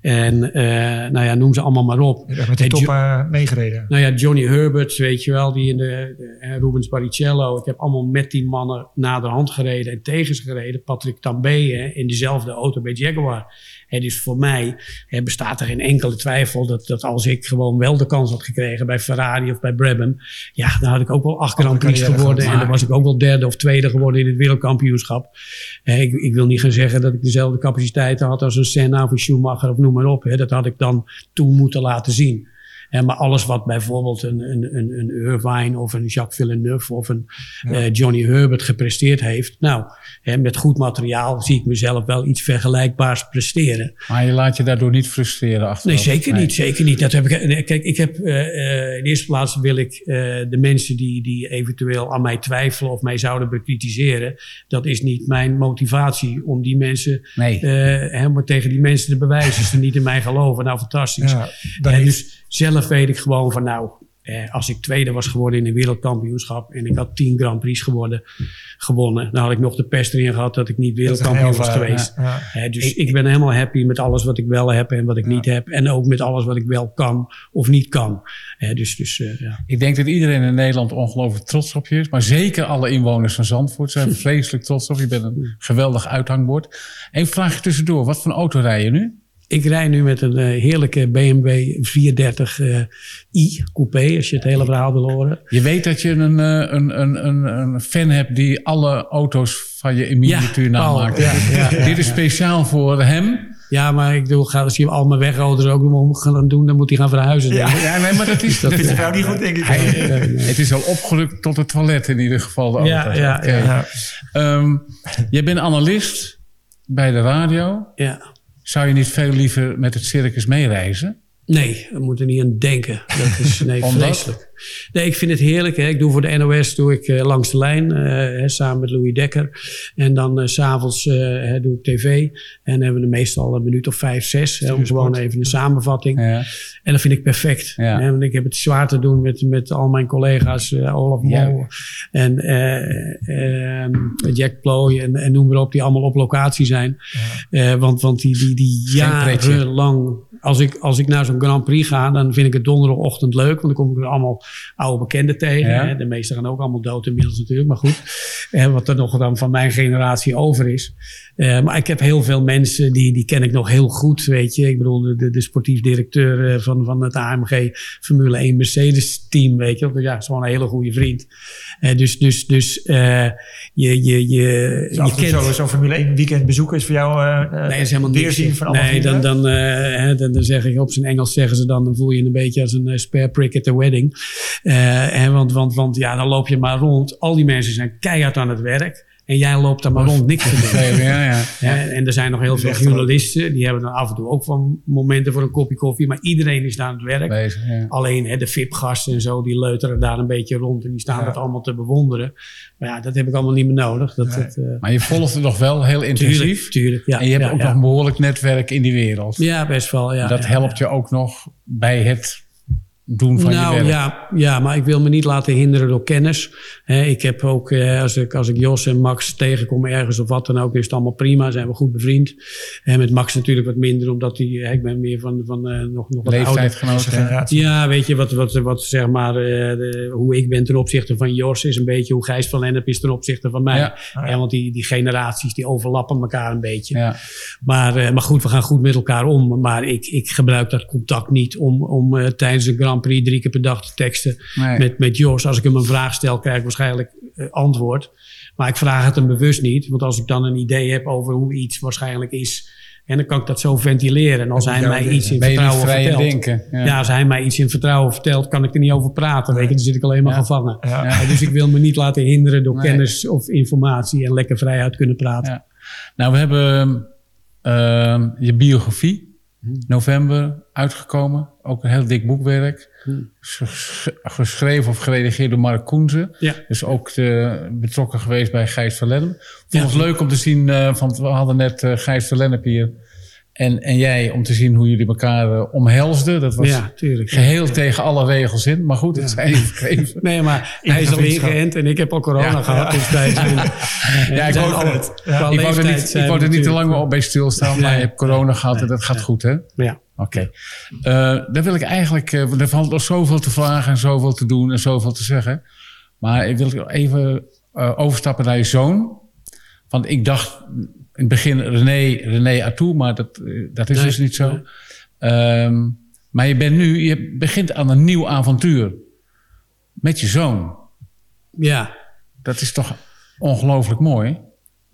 En eh, nou ja, noem ze allemaal maar op. Hebt met de top meegereden. nou ja, Johnny Herbert, weet je wel, die in de, eh, Rubens Barrichello. Ik heb allemaal met die mannen naderhand gereden en tegen ze gereden. Patrick Tambay in dezelfde auto bij Jaguar. En dus voor mij hè, bestaat er geen enkele twijfel dat, dat als ik gewoon wel de kans had gekregen bij Ferrari of bij Brabham. Ja, dan had ik ook wel acht Grand Prix carrière geworden. En dan was ik ook wel derde of tweede geworden in het wereldkampioenschap. Ik, ik wil niet gaan zeggen dat ik dezelfde capaciteiten had als een Senna of een Schumacher of noem maar op. Hè. Dat had ik dan toen moeten laten zien. Maar alles wat bijvoorbeeld een, een, een, een Irvine of een Jacques Villeneuve of een eh, Johnny Herbert gepresteerd heeft. Nou, hè, met goed materiaal zie ik mezelf wel iets vergelijkbaars presteren. Maar je laat je daardoor niet frustreren achteraf. Nee, zeker niet. Zeker niet. Dat heb ik, nee, kijk, ik heb eh, eh, in eerste plaats wil ik eh, de mensen die, die eventueel aan mij twijfelen of mij zouden bekritiseren. Dat is niet mijn motivatie om die mensen Nee. eh, helemaal tegen die mensen te bewijzen. Ze niet in mij geloven, nou fantastisch. Ja, En dus zelf weet ik gewoon van nou, eh, als ik tweede was geworden in een wereldkampioenschap en ik had 10 Grand Prix geworden, gewonnen, dan had ik nog de pest erin gehad dat ik niet wereldkampioen was geweest. ja. Dus ik, ben helemaal happy met alles wat ik wel heb en wat ik niet heb. En ook met alles wat ik wel kan of niet kan. Hè, dus dus eh, ja. Ik denk dat iedereen in Nederland ongelooflijk trots op je is. Maar zeker alle inwoners van Zandvoort zijn vreselijk trots op je. Je bent een geweldig uithangbord. Eén vraagje tussendoor. Wat voor een auto rij je nu? Ik rij nu met een eh, heerlijke BMW 430 eh, i coupé, als je het hele verhaal wil horen. Je weet dat je een, eh, een, een, een, een fan hebt die alle auto's van je in miniatuur namaakt. ja, ja, ja. Dit is speciaal voor hem. Ja, maar ik bedoel, als je al mijn wegauto's ook nog gaan doen, dan moet hij gaan verhuizen. denk ik. Ja, nee, maar dat is... Dat vindt de vrouw niet goed, denk ik. Hij, het is al opgelukt tot het toilet in ieder geval. De Ja, ja, ja. Ja. Ehm, jij bent analist bij de radio. Ja. Zou je niet veel liever met het circus meereizen? Nee, we moeten niet aan denken. Dat is nee, vreselijk. Nee, ik vind het heerlijk. Hè. Ik doe voor de NOS doe ik, eh, langs de lijn, eh, hè, samen met Louis Dekker. En dan s s'avonds eh, doe ik tv. En hebben we meestal een minuut of vijf, zes. Hè, om gewoon even een samenvatting. Ja. En dat vind ik perfect. Ja. Hè, want ik heb het zwaar te doen met, met al mijn collega's. Olaf Ja. Mol en eh, eh, Jack Ploy en, en noem maar op. Die allemaal op locatie zijn. Eh, want, want die, die, die jarenlang... Als ik, als ik naar zo'n Grand Prix ga, dan vind ik het donderdagochtend leuk. Want dan kom ik weer allemaal oude bekenden tegen. Ja. Hè. De meesten gaan ook allemaal dood inmiddels natuurlijk. Maar goed, eh, wat er nog dan van mijn generatie over is. Eh, maar ik heb heel veel mensen, die, die ken ik nog heel goed, weet je. Ik bedoel, de, de, sportief directeur eh, van, van het AMG Formule 1 Mercedes team, weet je. Ja, is gewoon een hele goede vriend. Eh, dus dus, dus eh, je, je, je, Dus je kent... zo- zo'n Formule 1 weekend bezoeken is voor jou Nee, is helemaal niks. weerzien van allemaal Nee, dan, vrienden? dan, hè, dan, dan zeg ik op zijn Engels zeggen ze dan, dan voel je je een beetje als een spare prick at the wedding. Hè, want, want, want ja, dan loop je maar rond. Al die mensen zijn keihard aan het werk. En jij loopt daar maar rond, niks te doen. Ja, ja. En er zijn nog heel veel journalisten, die hebben dan af en toe ook van momenten voor een kopje koffie. Maar iedereen is daar aan het werk. Bezig, ja. Alleen hè, de VIP-gasten en zo, die leuteren daar een beetje rond. En die staan dat allemaal te bewonderen. Maar ja, dat heb ik allemaal niet meer nodig. Dat, eh, Maar je volgt het nog wel heel intensief. tuurlijk, tuurlijk. Ja, en je hebt ook nog een behoorlijk netwerk in die wereld. Ja, best wel. Ja, dat helpt je ook nog bij het doen van je nou werk. ja, ja, maar ik wil me niet laten hinderen door kennis. Hè, ik heb ook, eh, als, ik, als ik Jos en Max tegenkom ergens of wat dan ook, is het allemaal prima. Zijn we goed bevriend. En met Max natuurlijk wat minder, omdat hij, hè, ik ben meer van, van eh, nog, nog wat ouder. Leeftijdgenoten. generatie. Ja, weet je, wat, wat, wat zeg maar, eh, de- hoe ik ben ten opzichte van Jos is een beetje hoe Gijs van Lennep is ten opzichte van mij. Ja. Ja, want die, die generaties die overlappen elkaar een beetje. Ja. Maar, eh, maar goed, we gaan goed met elkaar om. Maar ik, ik gebruik dat contact niet om, om eh, tijdens een Grand Prix drie keer per dag te teksten Nee. met, met Jos. Als ik hem een vraag stel, krijg ik waarschijnlijk eh, antwoord. Maar ik vraag het hem bewust niet. Want als ik dan een idee heb over hoe iets waarschijnlijk is... En dan kan ik dat zo ventileren. En als hij mij iets in ben vertrouwen vertelt... denken. Ja. Ja. als hij mij iets in vertrouwen vertelt, kan ik er niet over praten. Weet je, dan zit ik alleen maar Ja. gevangen. Ja. Dus ik wil me niet laten hinderen door Nee. kennis of informatie en lekker vrij uit kunnen praten. Nou, we hebben ehm, je biografie. November uitgekomen. Ook een heel dik boekwerk. Ges- Geschreven of geredigeerd door Mark Koenzen. Ja. Dus ook eh, betrokken geweest bij Gijs van Lennep. Vond het leuk om te zien, eh, want we hadden net eh, Gijs van Lennep hier. En, en jij, om te zien hoe jullie elkaar eh, omhelsden. Dat was Ja, tuurlijk. geheel tegen alle regels in. Maar goed, dat zijn even. Nee, maar hij is al ingeënt en ik heb al corona gehad. Dus Ja, ik wou, het. er niet, ik wou er niet te lang op bij stilstaan, maar je hebt corona gehad en dat gaat goed, hè? Ja. Oké. Eh, dan wil ik eigenlijk... eh, er valt nog zoveel te vragen en zoveel te doen en zoveel te zeggen. Maar ik wil even eh, overstappen naar je zoon. Want ik dacht in het begin René, René Atou, maar dat, eh, dat is Nee, dus niet zo. nee. Ehm, maar je bent nu... Je begint aan een nieuw avontuur. Met je zoon. ja. Dat is toch ongelooflijk mooi?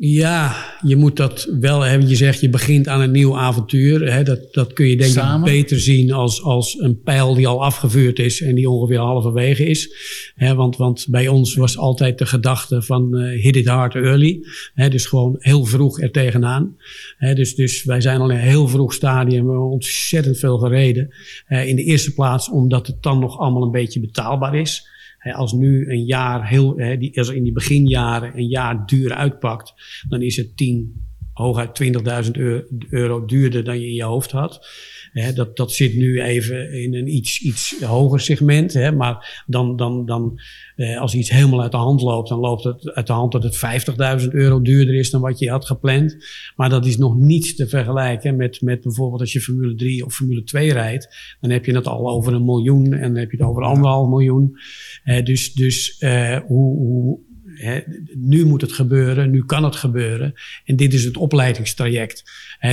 Ja, je moet dat wel hebben. Je zegt je begint aan een nieuw avontuur. Hè. Dat, dat kun je denk ik Samen? beter zien als, als een pijl die al afgevuurd is en die ongeveer halverwege is. Hè, want, want bij ons was altijd de gedachte van eh, hit it hard early. Hè, dus gewoon heel vroeg er tegenaan. Hè, dus, dus wij zijn al in een heel vroeg stadium ontzettend veel gereden. In de eerste plaats omdat het dan nog allemaal een beetje betaalbaar is. Als nu een jaar heel, die, als in die beginjaren een jaar duur uitpakt, dan is het 10, hooguit 20.000 euro, duurder dan je in je hoofd had. Dat, dat zit nu even in een iets, iets hoger segment. Maar dan, dan, dan, eh, als iets helemaal uit de hand loopt, dan loopt het uit de hand dat het 50.000 euro duurder is dan wat je had gepland. Maar dat is nog niets te vergelijken met, met bijvoorbeeld als je Formule 3 of Formule 2 rijdt. Dan heb je het al over een miljoen en dan heb je het over anderhalf miljoen. Eh, dus dus eh, hoe, hoe, nu moet het gebeuren, nu kan het gebeuren. En dit is het opleidingstraject.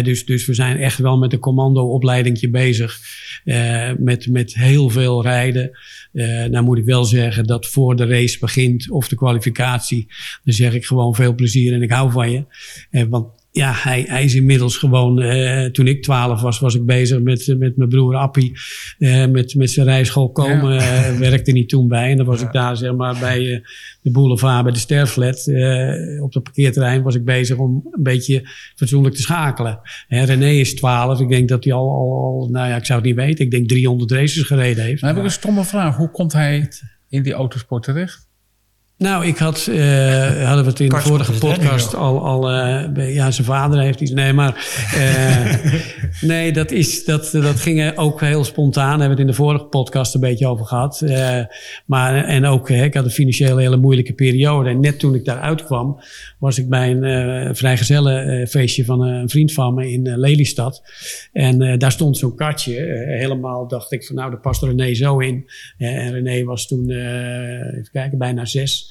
Dus, dus we zijn echt wel met een commando-opleidingje bezig. eh, met, met heel veel rijden. Eh nou moet ik wel zeggen dat voor de race begint of de kwalificatie, dan zeg ik gewoon veel plezier en ik hou van je. Eh, want ja, hij, hij is inmiddels gewoon, eh, toen ik 12 was, was ik bezig met, eh, met mijn broer Appie, eh, met, met zijn rijschool komen, werkte niet toen bij. En dan was ik daar zeg maar bij de boulevard, bij de Sterflet, op het parkeerterrein was ik bezig om een beetje fatsoenlijk te schakelen. René is 12, ik denk dat hij al, al, al, nou ja, ik zou het niet weten, ik denk 300 races gereden heeft. Dan heb ik een stomme vraag. Hoe komt hij in die autosport terecht? Nou, ik had, eh, hadden we het in de vorige podcast al, al eh, ja, zijn vader heeft iets. Nee, maar eh, nee, dat, is, dat, dat ging ook heel spontaan. Daar hebben we het in de vorige podcast een beetje over gehad. Eh, maar, en ook, hè, ik had een financieel hele moeilijke periode. En net toen ik daaruit kwam, was ik bij een vrijgezellenfeestje van een vriend van me in Lelystad. En daar stond zo'n katje. Helemaal dacht ik van nou, daar past René zo in. En René was toen, even kijken, bijna zes.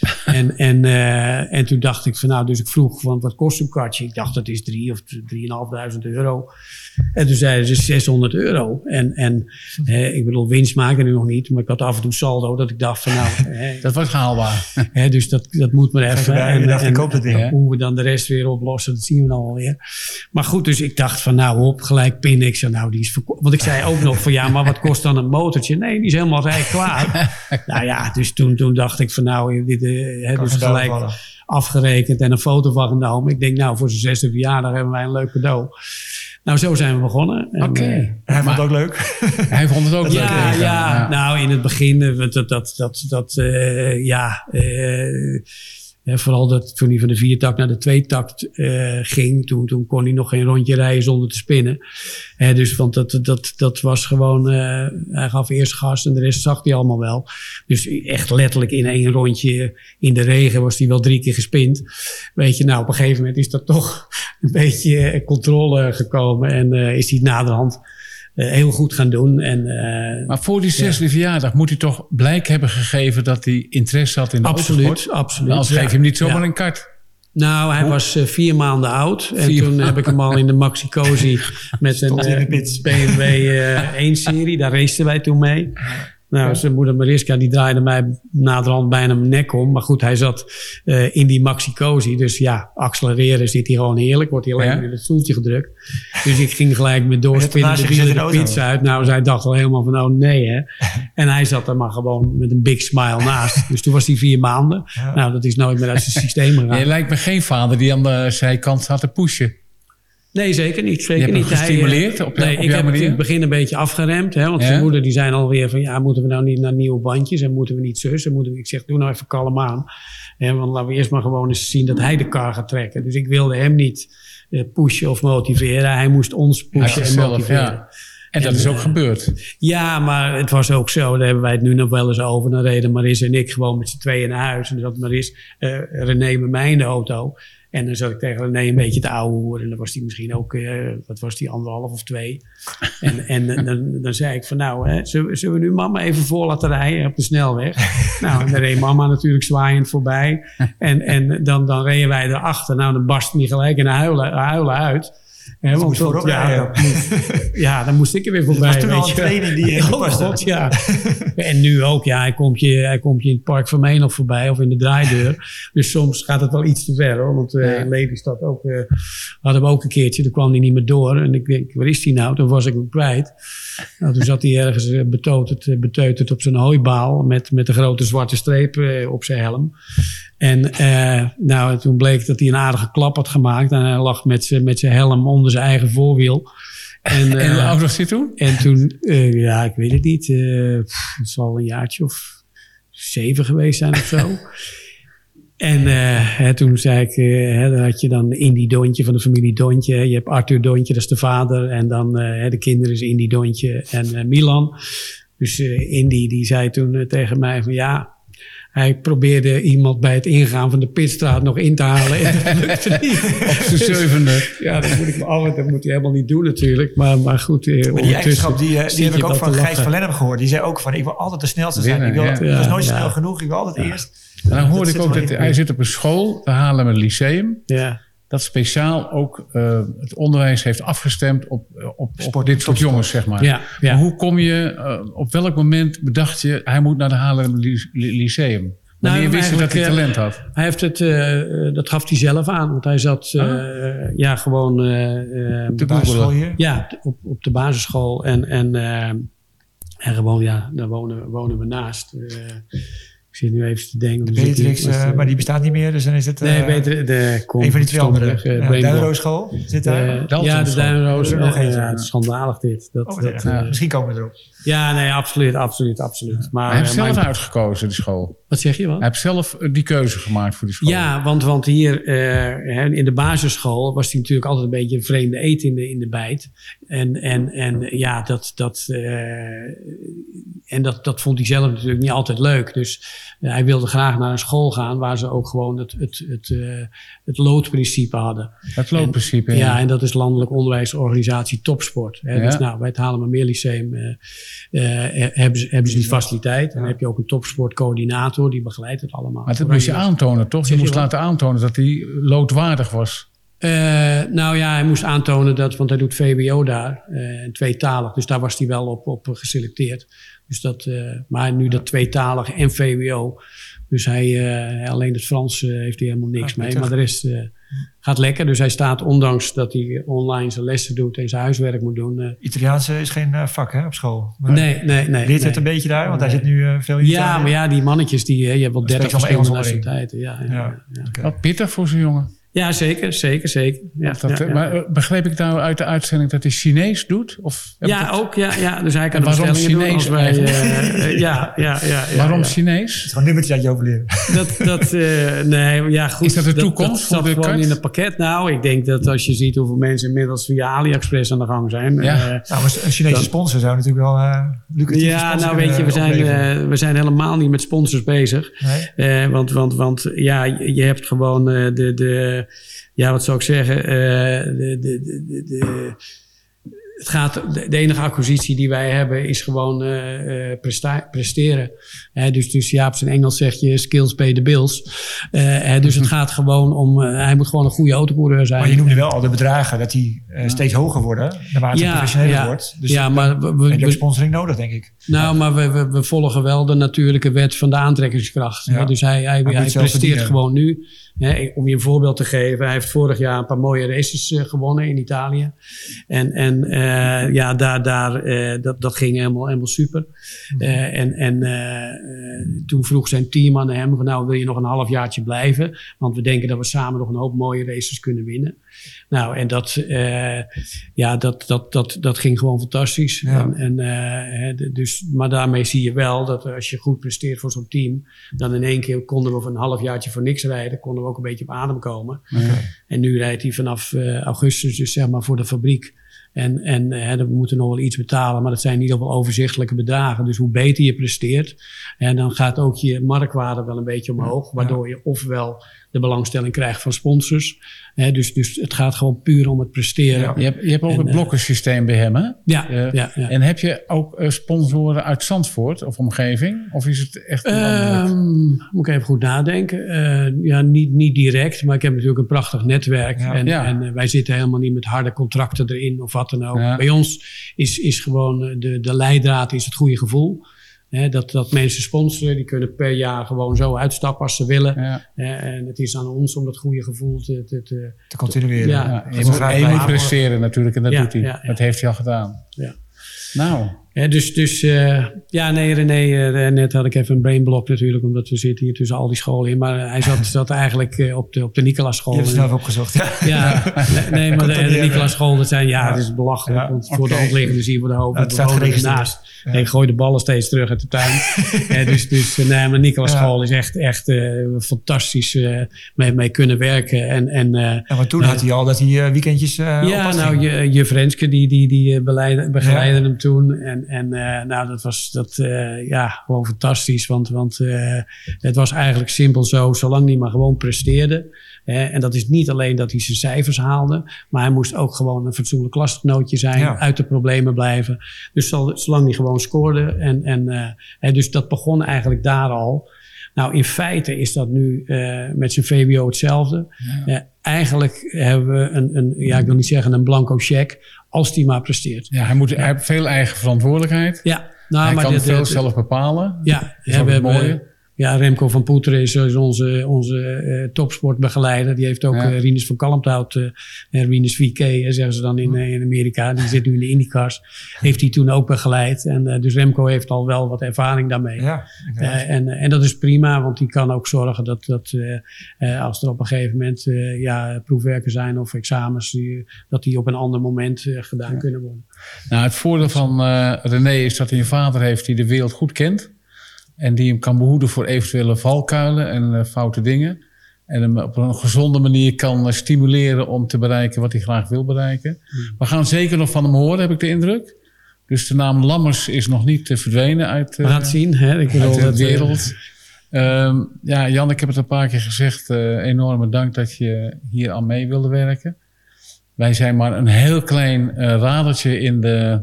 en, en, eh, en toen dacht ik van nou, dus ik vroeg, want wat kost zo'n katje? Ik dacht dat is drie of drieënhalfduizend euro. En toen zeiden ze 600 euro. En, en ik bedoel, winst maken nu nog niet, maar ik had af en toe saldo dat ik dacht van nou, Dat was haalbaar. Hè, dus dat, dat moet maar even. je dacht, ik dat ding. en hoe we dan de rest weer oplossen, dat zien we dan alweer. Maar goed, dus ik dacht van nou op, gelijk pinnen. Ik zei nou, die is verko- Want ik zei ook nog van ja, maar wat kost dan een motortje? Nee, die is helemaal rijk klaar. nou ja, dus toen, toen dacht ik van nou, dit, eh, hè, Kan dus cadeau gelijk vallen. afgerekend en een foto van genomen. Ik denk nou, voor zijn zesde verjaardag hebben wij een leuk cadeau. Nou, zo zijn we begonnen. Oké. eh, Hij vond het ook leuk. Hij vond het ook leuk. ja, ja, nou in het begin, eh, dat, dat, dat, dat, dat eh, ja, eh, vooral dat toen hij van de viertakt naar de tweetakt eh ging, toen, toen kon hij nog geen rondje rijden zonder te spinnen. Dus, want dat, dat, dat was gewoon, eh, hij gaf eerst gas en de rest zag hij allemaal wel. Dus echt letterlijk in één rondje in de regen was hij wel drie keer gespind. Weet je, nou op een gegeven moment is dat toch een beetje controle gekomen en eh, is hij naderhand heel goed gaan doen. En, eh, Maar voor die zesde verjaardag moet hij toch blijk hebben gegeven dat hij interesse had in de absoluut, autosport? absoluut. Anders Ja. geef je hem niet zomaar Ja. een kart. Nou, hij was eh, vier maanden oud. En Vier toen heb ik hem al in de Maxi Cosi met een eh. BMW eh 1-serie. Daar raceten wij toen mee. Nou, zijn moeder Mariska die draaide mij naderhand bijna mijn nek om. Maar goed, hij zat eh, in die Maxi Cosi. Dus ja, accelereren zit hij gewoon heerlijk. Wordt hij alleen Ja. maar in het stoeltje gedrukt. Dus ik ging gelijk met doorspinnen de wielen de pits auto? uit. Nou, zij dacht al helemaal van, nou nee hè. En hij zat er maar gewoon met een big smile naast. Dus toen was hij vier maanden. Nou, dat is nooit meer uit zijn systeem gegaan. Je lijkt me geen vader die aan de zijkant staat te pushen. Nee, zeker niet. Zeker Je hebt niet. Eh, gestimuleerd op jou- nee, op ik heb manier? in het begin een beetje afgeremd. Hè, want Ja? zijn moeder die zijn alweer van... ja, moeten we nou niet naar nieuwe bandjes... en moeten we niet zus. En moeten we, ik zeg, doe nou even kalm aan. Hè, want laten we eerst maar gewoon eens zien dat hij de kar gaat trekken. Dus ik wilde hem niet eh, pushen of motiveren. Hij moest ons pushen en zichzelf, motiveren. ja. En dat En, is ook eh, gebeurd. Ja, maar het was ook zo. Daar hebben wij het nu nog wel eens over. Dan reden Maris en ik gewoon met z'n tweeën naar huis. En dan zat Maris, eh René met mij in de auto. En dan zat ik tegen René een beetje te ouwe hoeren. En dan was hij misschien ook, eh, wat was die, anderhalf of twee. En, en dan, dan zei ik van nou, hè, zullen, we- zullen we nu mama even voor laten rijden op de snelweg? nou, en dan reed mama natuurlijk zwaaiend voorbij. En, en dan, dan reden wij erachter. Nou, dan barst hij gelijk in huilen, huilen uit. Hè, want ja, ja, dan moest ik er weer voorbij. was toen al een training die je Oh toepaste. god, ja. en nu ook, ja. Hij komt, je, hij komt je in het Park van Meen nog voorbij of in de draaideur. dus soms gaat het wel iets te ver hoor. Want eh in Lelystad ook, eh, hadden we ook een keertje. Toen kwam hij niet meer door. En ik denk, waar is hij nou? Toen was ik hem kwijt. Nou, toen zat hij ergens eh, beteuterd, eh, beteuterd op zijn hooibaal. Met, met een grote zwarte streep op zijn helm. En eh, nou, toen bleek dat hij een aardige klap had gemaakt. En hij lag met zijn met zijn helm onder zijn eigen voorwiel. En, En hoe eh, oud was hij toen? en toen, eh, ja, ik weet het niet. eh, pff, het zal een jaartje of zeven geweest zijn of zo. en eh, hè, toen zei ik, eh, hè, dan had je dan Indy Dontje van de familie Dontje. hè. Je hebt Arthur Dontje, dat is de vader. En dan eh, hè, de kinderen is Indy Dontje en eh, Milan. Dus eh, Indy die zei toen eh, tegen mij van ja... Hij probeerde iemand bij het ingaan van de pitstraat nog in te halen. En dat lukte niet. Op de zevende. Ja, dat moet ik me af. Dat moet hij helemaal niet doen natuurlijk. Maar, maar goed, eh, Maar die eigenschap die, eh, die heb ik ook van Gijs van Lennep gehoord. Die zei ook van, ik wil altijd de snelste zijn. Ik, wil, ja. Ja, nooit ja. snel genoeg. Ik wil altijd eerst. En dan hoorde Dat ik ook dat hij zit op een school, de Haarlemmer Lyceum. Ja. Dat speciaal ook eh, het onderwijs heeft afgestemd op, op, op Sport- dit soort jongens, zeg maar. Ja, ja. Maar hoe kom je, eh, op welk moment bedacht je, hij moet naar de Ly- Lyceum? Wanneer Nou, wist je dat hij talent had? Hij heeft het, eh, eh, dat gaf hij zelf aan. Want hij zat, eh, ja, gewoon, eh, eh, De basisschool hier. ja, op, op de basisschool. En, en, eh, en gewoon, ja, daar wonen, wonen we naast. Ik zit nu even te denken. De was, eh, eh, maar die bestaat niet meer. Dus dan is het Nee, eh, beter, de, kom, een van die twee andere. eh, Brainblock. Duinrooschool zit daar. Ja, de. Duinroos. Ja, het is schandalig dit. Dat, Oh, dat, eh, Misschien komen we erop. ja, nee, absoluut, absoluut, absoluut. Maar, hij heeft zelf uitgekozen, die school. Wat zeg je, wat? Hij heeft zelf eh, die keuze gemaakt voor die school. Ja, want, want hier hè, in de basisschool was hij natuurlijk altijd een beetje een vreemde eet in de, in de bijt. En, en, en ja, dat, dat, eh, en dat, dat vond hij zelf natuurlijk niet altijd leuk. Dus hij wilde graag naar een school gaan waar ze ook gewoon het, het, het, het loodprincipe hadden. Het loopprincipe. Ja, en dat is landelijk onderwijsorganisatie topsport. Hè. Ja. Dus nou, bij het Haarlemmermeer Lyceum hebben, ze, hebben ze die faciliteit. En dan heb je ook een topsportcoördinator die begeleidt het allemaal. Maar dat moest je aantonen, toch? Je moest laten aantonen dat hij loodwaardig was. Eh, nou ja, hij moest aantonen dat, want hij doet VWO daar, eh tweetalig. Dus daar was hij wel op, op geselecteerd. Dus dat, eh, maar nu dat tweetalige en VWO. Dus hij, eh, alleen het Frans heeft hij helemaal niks Ah, mee. Maar de rest eh, gaat lekker. Dus hij staat, ondanks dat hij online zijn lessen doet en zijn huiswerk moet doen. eh, Italiaanse is geen eh, vak hè, op school. Maar nee, nee, nee. Leert nee. het een beetje daar? Want hij zit nu eh, veel in Ja, maar ja, die mannetjes, die, hè, je hebt wel Dan 30 spreekt ze allemaal verschillende nationaliteiten. Ja, ja, ja. Wat pittig voor zo'n jongen. Ja, zeker, zeker, zeker. Ja, Dat, ja, eh, ja. Maar eh, begreep ik nou uit de uitzending dat hij Chinees doet? Of Ja, het- ook. Ja, ja. Dus hij kan En waarom Chinees wij... eh, eh, ja, ja, ja, ja. Waarom ja. Chinees? Gewoon nummertje uit je overleren. Dat, dat, eh, nee, ja, goed. Is dat de Dat, toekomst voor de gewoon kart? in het pakket. Nou, ik denk dat als je ziet hoeveel mensen inmiddels via AliExpress aan de gang zijn. Ja. Nou, maar een Chinese Dat- sponsor zou natuurlijk wel eh lucratieve ja, nou weet je, we zijn, eh, we zijn helemaal niet met sponsors bezig. Nee? Eh, want, want, want ja, je je hebt gewoon eh, de, de, ja, wat zou ik zeggen, eh, de, de, de, de, het gaat, de, enige acquisitie die wij hebben is gewoon eh, eh, presteren. Hè, dus, dus ja, op zijn Engels zeg je skills pay the bills. Hè, dus het gaat gewoon om, hij moet gewoon een goede autocoureur zijn. Maar je noemde wel al de bedragen, dat die steeds hoger worden. Naarmate het Ja, professioneler ja. wordt. Dus ja, maar we, we- heb je ook sponsoring nodig, denk ik. nou, maar we, we, we volgen wel de natuurlijke wet van de aantrekkingskracht. Dus hij, hij, het presteert gewoon nu. Om je een voorbeeld te geven. Hij heeft vorig jaar een paar mooie races eh, gewonnen in Italië. En, en, eh, ja, daar, daar, eh, dat, dat ging helemaal, helemaal super. Eh, en en toen vroeg zijn team aan hem: van, Nou, wil je nog een halfjaartje blijven? Want we denken dat we samen nog een hoop mooie races kunnen winnen. Nou, en dat, eh, ja, dat, dat, dat, dat ging gewoon fantastisch. Ja. En, en, eh, dus, maar daarmee zie je wel dat als je goed presteert voor zo'n team, dan in één keer konden we voor een halfjaartje voor niks rijden. Konden we ook een beetje op adem komen. En nu rijdt hij vanaf eh, augustus, dus zeg maar voor de fabriek. En, en hè, we moeten nog wel iets betalen, maar dat zijn in ieder geval overzichtelijke bedragen. Dus hoe beter je presteert, en dan gaat ook je marktwaarde wel een beetje omhoog. Waardoor je ofwel de belangstelling krijgt van sponsors. Dus, dus het gaat gewoon puur om het presteren. Ja, Je hebt, je hebt ook En, het eh, blokkensysteem bij hem, hè? ja, Eh, ja. En heb je ook eh, sponsoren uit Zandvoort of omgeving? Of is het echt? Ehm, moet ik even goed nadenken. Ja, niet, niet direct, maar ik heb natuurlijk een prachtig netwerk. Ja. en Ja. en wij zitten helemaal niet met harde contracten erin of wat dan ook. Ja. Bij ons is, is gewoon de, de leidraad is het goede gevoel. Hè, dat, dat mensen sponsoren, die kunnen per jaar gewoon zo uitstappen als ze willen. ja. En het is aan ons om dat goede gevoel te... te, te Te continueren. Ja. Ja, je moet, presteren natuurlijk en dat Ja, doet hij. ja, ja. Dat heeft hij al gedaan. Ja. Nou, Dus, dus eh, ja, nee, René, eh, net had ik even een brainblock natuurlijk, omdat we zitten hier tussen al die scholen in. Maar hij zat, zat eigenlijk eh, op de, op de Nicolas school. Je hebt het zelf opgezocht. Ja. Ja, nee, maar de, de Controleren. Nicolas school, dat zijn, ja, Ja. het is belachelijk. Ja, want voor de hand liggen, dus hier voor de hoofd. Ja, het staat ernaast. En ik gooi de ballen steeds terug uit de tuin. Dus, dus nee, maar Nicolas Ja. school is echt, echt fantastisch mee, mee kunnen werken. En, en Ja, maar toen had hij al dat hij weekendjes ja, nou, je, je Frenske, die, die, die begeleidde hem toen. En, en eh, nou, dat was dat, eh, ja, gewoon fantastisch. Want, want eh, het was eigenlijk simpel zo, zolang hij maar gewoon presteerde. hè, en dat is niet alleen dat hij zijn cijfers haalde, maar hij moest ook gewoon een fatsoenlijk klasgenootje zijn, Ja. uit de problemen blijven. Dus zolang hij gewoon scoorde. En, en, eh, hè, dus dat begon eigenlijk daar al. Nou, in feite is dat nu eh, met zijn VBO hetzelfde. Eh, eigenlijk hebben we een, een, ja, ik wil niet zeggen een blanco cheque, als die maar presteert. ja, hij, moet, hij heeft veel eigen verantwoordelijkheid. Ja, nou, hij maar kan dit- veel dit- zelf bepalen. Ja, Dat is ja, we hebben. Ja, Remco van Poeteren is, is onze, onze eh, topsportbegeleider. Die heeft ook Ja. eh, Rinus van Kalmthout, eh eh, Rinus VK, zeggen ze dan in, eh, in Amerika. Die zit nu in de IndyCars. Heeft hij toen ook begeleid. En, eh, dus Remco heeft al wel wat ervaring daarmee. Ja. Eh, en, en dat is prima, want die kan ook zorgen dat, dat eh, eh, als er op een gegeven moment eh, ja, proefwerken zijn of examens, die, dat die op een ander moment eh, gedaan kunnen worden. Nou, het voordeel van eh, René is dat hij een vader heeft die de wereld goed kent. En die hem kan behoeden voor eventuele valkuilen en eh, foute dingen. En hem op een gezonde manier kan eh, stimuleren om te bereiken wat hij graag wil bereiken. We gaan zeker nog van hem horen, heb ik de indruk. Dus de naam Lammers is nog niet eh, verdwenen uit, het zien. Hè? Ik uit de wereld. Ehm, ja, Jan, ik heb het een paar keer gezegd. enorme dank dat je hier aan mee wilde werken. Wij zijn maar een heel klein eh, radertje in de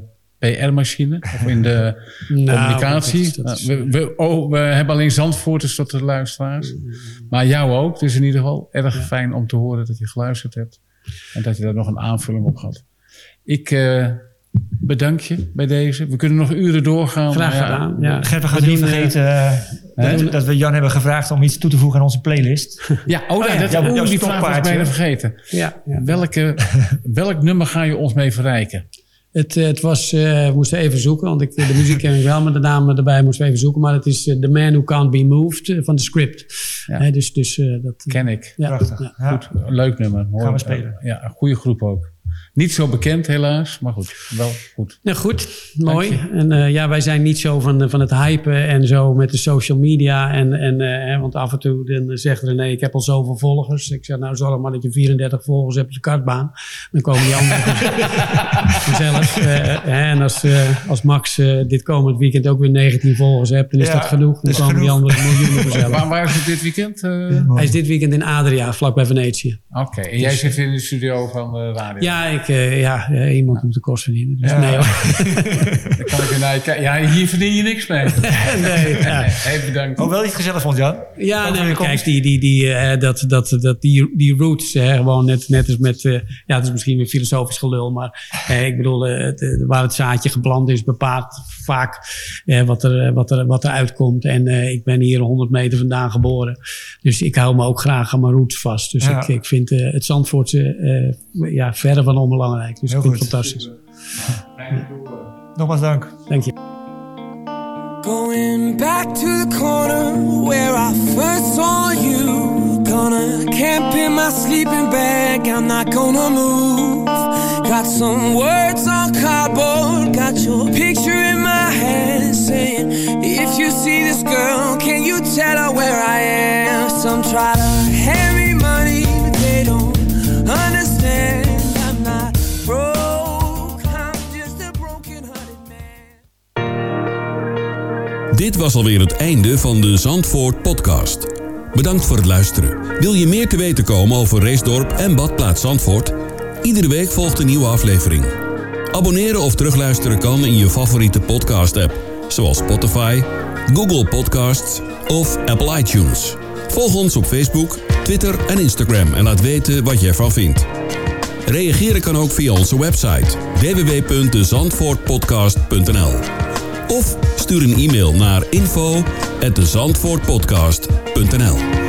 PR-machine. Of in de Nou, communicatie. is- is- Nou, we, we, oh, we hebben alleen Zandvoorters tot de luisteraars. Maar jou ook. Dus in ieder geval erg fijn om te horen dat je geluisterd hebt. En dat je daar nog een aanvulling op had. Ik eh, bedank je bij deze. We kunnen nog uren doorgaan. Graag gedaan. Ja. Gert, we gaan We niet vergeten eh, dat, we Jan hebben gevraagd om iets toe te voegen aan onze playlist. Ja, oh, ja, dat, oeh, jouw die vraag was bijna vergeten. Ja, ja. Welke, welk nummer ga je ons mee verrijken? Het, eh, het was, eh, we moesten even zoeken, want ik, de muziek ken ik wel, maar de naam erbij moesten we even zoeken. Maar het is eh, The Man Who Can't Be Moved van de script. Ja. Dus dus eh, dat, Ken ik. ja, Prachtig. ja. Goed, leuk nummer. Mooi. Gaan we spelen. Ja, een goede groep ook. Niet zo bekend helaas, maar goed, wel goed. Nou goed, mooi. En eh, ja, wij zijn niet zo van, van het hypen en zo met de social media. En, en, eh, want af en toe dan zegt René, ik heb al zoveel volgers. Ik zeg, nou zorg maar dat je 34 volgers hebt op de kartbaan. Dan komen die anderen vanzelf. Eh, hè, en als, eh, als Max eh, dit komend weekend ook weer 19 volgers hebt, dan is Ja, dat genoeg. Dan komen die genoeg. andere miljoenen vanzelf. Waar, waar is het dit weekend? eh? Hij is dit weekend in Adria, vlakbij Venetië. Oké, en jij zit in de studio van de radio. Ja, ik, eh, ja eh, iemand moet de kost verdienen. Dus Ja. nee hoor. Kan ik er naar je kijken. Ja, hier verdien je niks mee. nee, ja. Hey, bedankt. Oh, wel iets gezellig vond, Jan. Ja, nee, je kijk, die, die, die, eh, dat, dat, dat, die, die roots, hè, gewoon net, net als met, eh, ja, het is misschien weer filosofisch gelul, maar ik bedoel, het, waar het zaadje geplant is, bepaalt vaak wat, er, wat, er, wat er uitkomt. En eh, ik ben hier 100 meter vandaan geboren, dus ik hou me ook graag aan mijn roots vast. Dus Ja. ik, ik vind het Zandvoortse eh, ja, verre van onbekend. Belangrijk. Dus Heel ik vind het goed. fantastisch. Nogmaals dank. Dank je. Going back to the corner where I first saw you. Gonna camp in my sleeping bag. I'm not gonna move. Got some words on cardboard. Got your picture in my hand saying, If you see this girl, can you tell her where I am? Some try to hand me money, but they don't understand. Dit was alweer het einde van de Zandvoort podcast. Bedankt voor het luisteren. Wil je meer te weten komen over Reesdorp en Badplaats Zandvoort? Iedere week volgt een nieuwe aflevering. Abonneren of terugluisteren kan in je favoriete podcast-app, zoals Spotify, Google Podcasts of Apple iTunes. Volg ons op Facebook, Twitter en Instagram en laat weten wat je ervan vindt. Reageren kan ook via onze website www.dezandvoortpodcast.nl of stuur een e-mail naar info@dezandvoortpodcast.nl.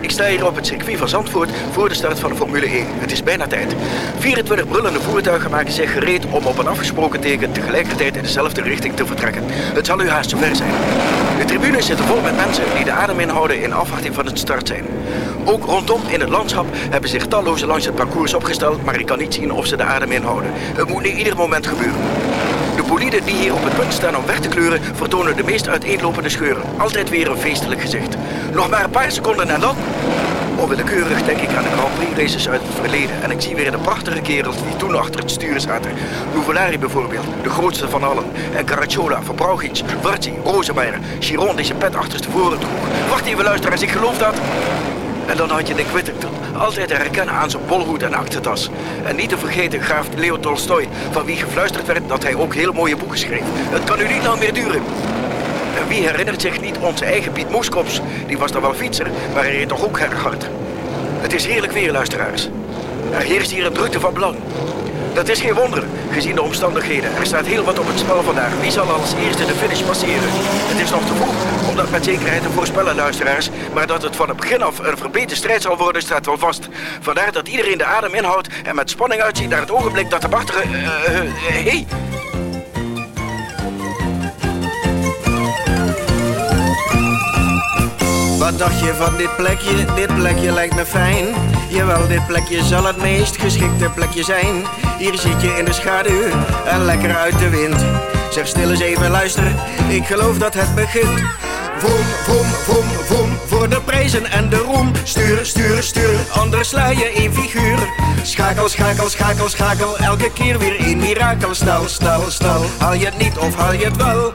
Ik sta hier op het circuit van Zandvoort voor de start van de Formule 1. Het is bijna tijd. 24 brullende voertuigen maken zich gereed om op een afgesproken teken tegelijkertijd in dezelfde richting te vertrekken. Het zal u haast zover zijn. De tribunes zitten vol met mensen die de adem inhouden in afwachting van het start zijn. Ook rondom in het landschap hebben zich talloze langs het parcours opgesteld, maar ik kan niet zien of ze de adem inhouden. Het moet nu ieder moment gebeuren. De boliden die hier op het punt staan om weg te kleuren, vertonen de meest uiteenlopende scheuren. Altijd weer een feestelijk gezicht. Nog maar een paar seconden en dan... Onwillekeurig denk ik aan de Grand Prix races uit het verleden. En ik zie weer de prachtige kerels die toen achter het stuur zaten. Nuvolari bijvoorbeeld, de grootste van allen. En Caracciola, Verbrauchic, Varzi, Rosemeyer, Chiron die zijn pet achterstevoren droeg. Wacht even luisteraars, ik geloof dat... En dan had je Dick Whittington, altijd te herkennen aan zijn bolhoed en aktentas. En niet te vergeten graaf Leo Tolstoy, van wie gefluisterd werd dat hij ook heel mooie boeken schreef. Het kan nu niet lang meer duren. En wie herinnert zich niet onze eigen Piet Moeskops? Die was dan wel fietser, maar hij reed toch ook erg hard. Het is heerlijk weer, luisteraars. Er heerst hier een drukte van belang. Dat is geen wonder, gezien de omstandigheden. Er staat heel wat op het spel vandaag. Wie zal als eerste de finish passeren? Het is nog te vroeg om dat met zekerheid te voorspellen, luisteraars. Maar dat het van het begin af een verbeterde strijd zal worden, staat wel vast. Vandaar dat iedereen de adem inhoudt en met spanning uitziet naar het ogenblik dat de wachter... eh, eh, eh, hey, Wat dacht je van dit plekje? Dit plekje lijkt me fijn. Jawel, dit plekje zal het meest geschikte plekje zijn. Hier zit je in de schaduw en lekker uit de wind. Zeg stil eens even luister, ik geloof dat het begint. Vroom, vroom, vroom, vroom, voor de prijzen en de roem. Stuur, stuur, stuur, anders sla je in figuur. Schakel, schakel, schakel, schakel, elke keer weer een mirakel. Snel, snel, snel, haal je het niet of haal je het wel?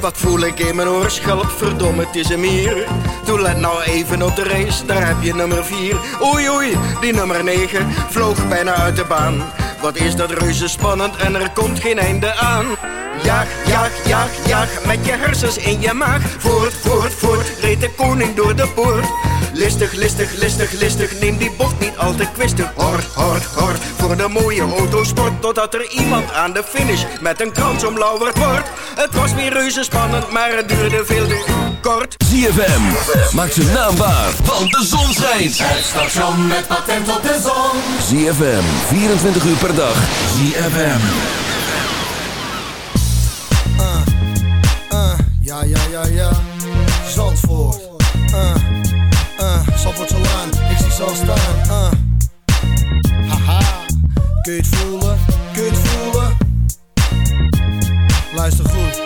Wat voel ik in mijn oor, schelp, verdomme, het is hem hier. Toen let nou even op de race, daar heb je nummer 4. Oei, oei, die nummer 9 vloog bijna uit de baan. Wat is dat reuze spannend en er komt geen einde aan. Jaag, jaag, jaag, jaag, met je hersens in je maag. Voort, voort, voort, reed de koning door de poort. Listig, listig, listig, listig, neem die bocht niet al te kwistig. Hort, hort, hort, voor de mooie autosport. Totdat er iemand aan de finish met een krans omlauwerd wordt. Het was weer reuze spannend, maar het duurde veel te kort. ZFM, maak zijn naam waar, want de zon schijnt. Het station met patent op de zon. ZFM, 24 uur per dag. ZFM. Ja, ja, ja, ja. Zandvoort. Uh, uh, Zandvoortse laan. Ik zie ze staan. Uh. Haha. Kun je het voelen? Kun je het voelen? Luister goed.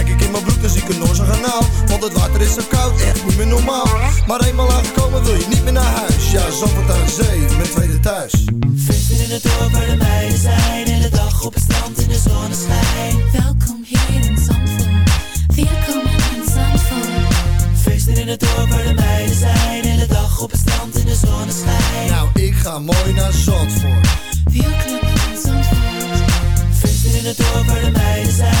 in mijn broek, dan zie ik een Noorse kanaal Want het water is zo koud, echt niet meer normaal Maar eenmaal aangekomen wil je niet meer naar huis Ja, Zandvoort aan zee, mijn tweede thuis Feesten in het dorp waar de meiden zijn. In de dag op het strand in de zonneschijn. Welkom hier in Zandvoort. Welkom in Zandvoort. Feesten in het dorp waar de meiden zijn. In de dag op het strand in de zonneschijn. Nou, ik ga mooi naar Zandvoort Welkom in Zandvoort. Feesten in het dorp waar de meiden zijn.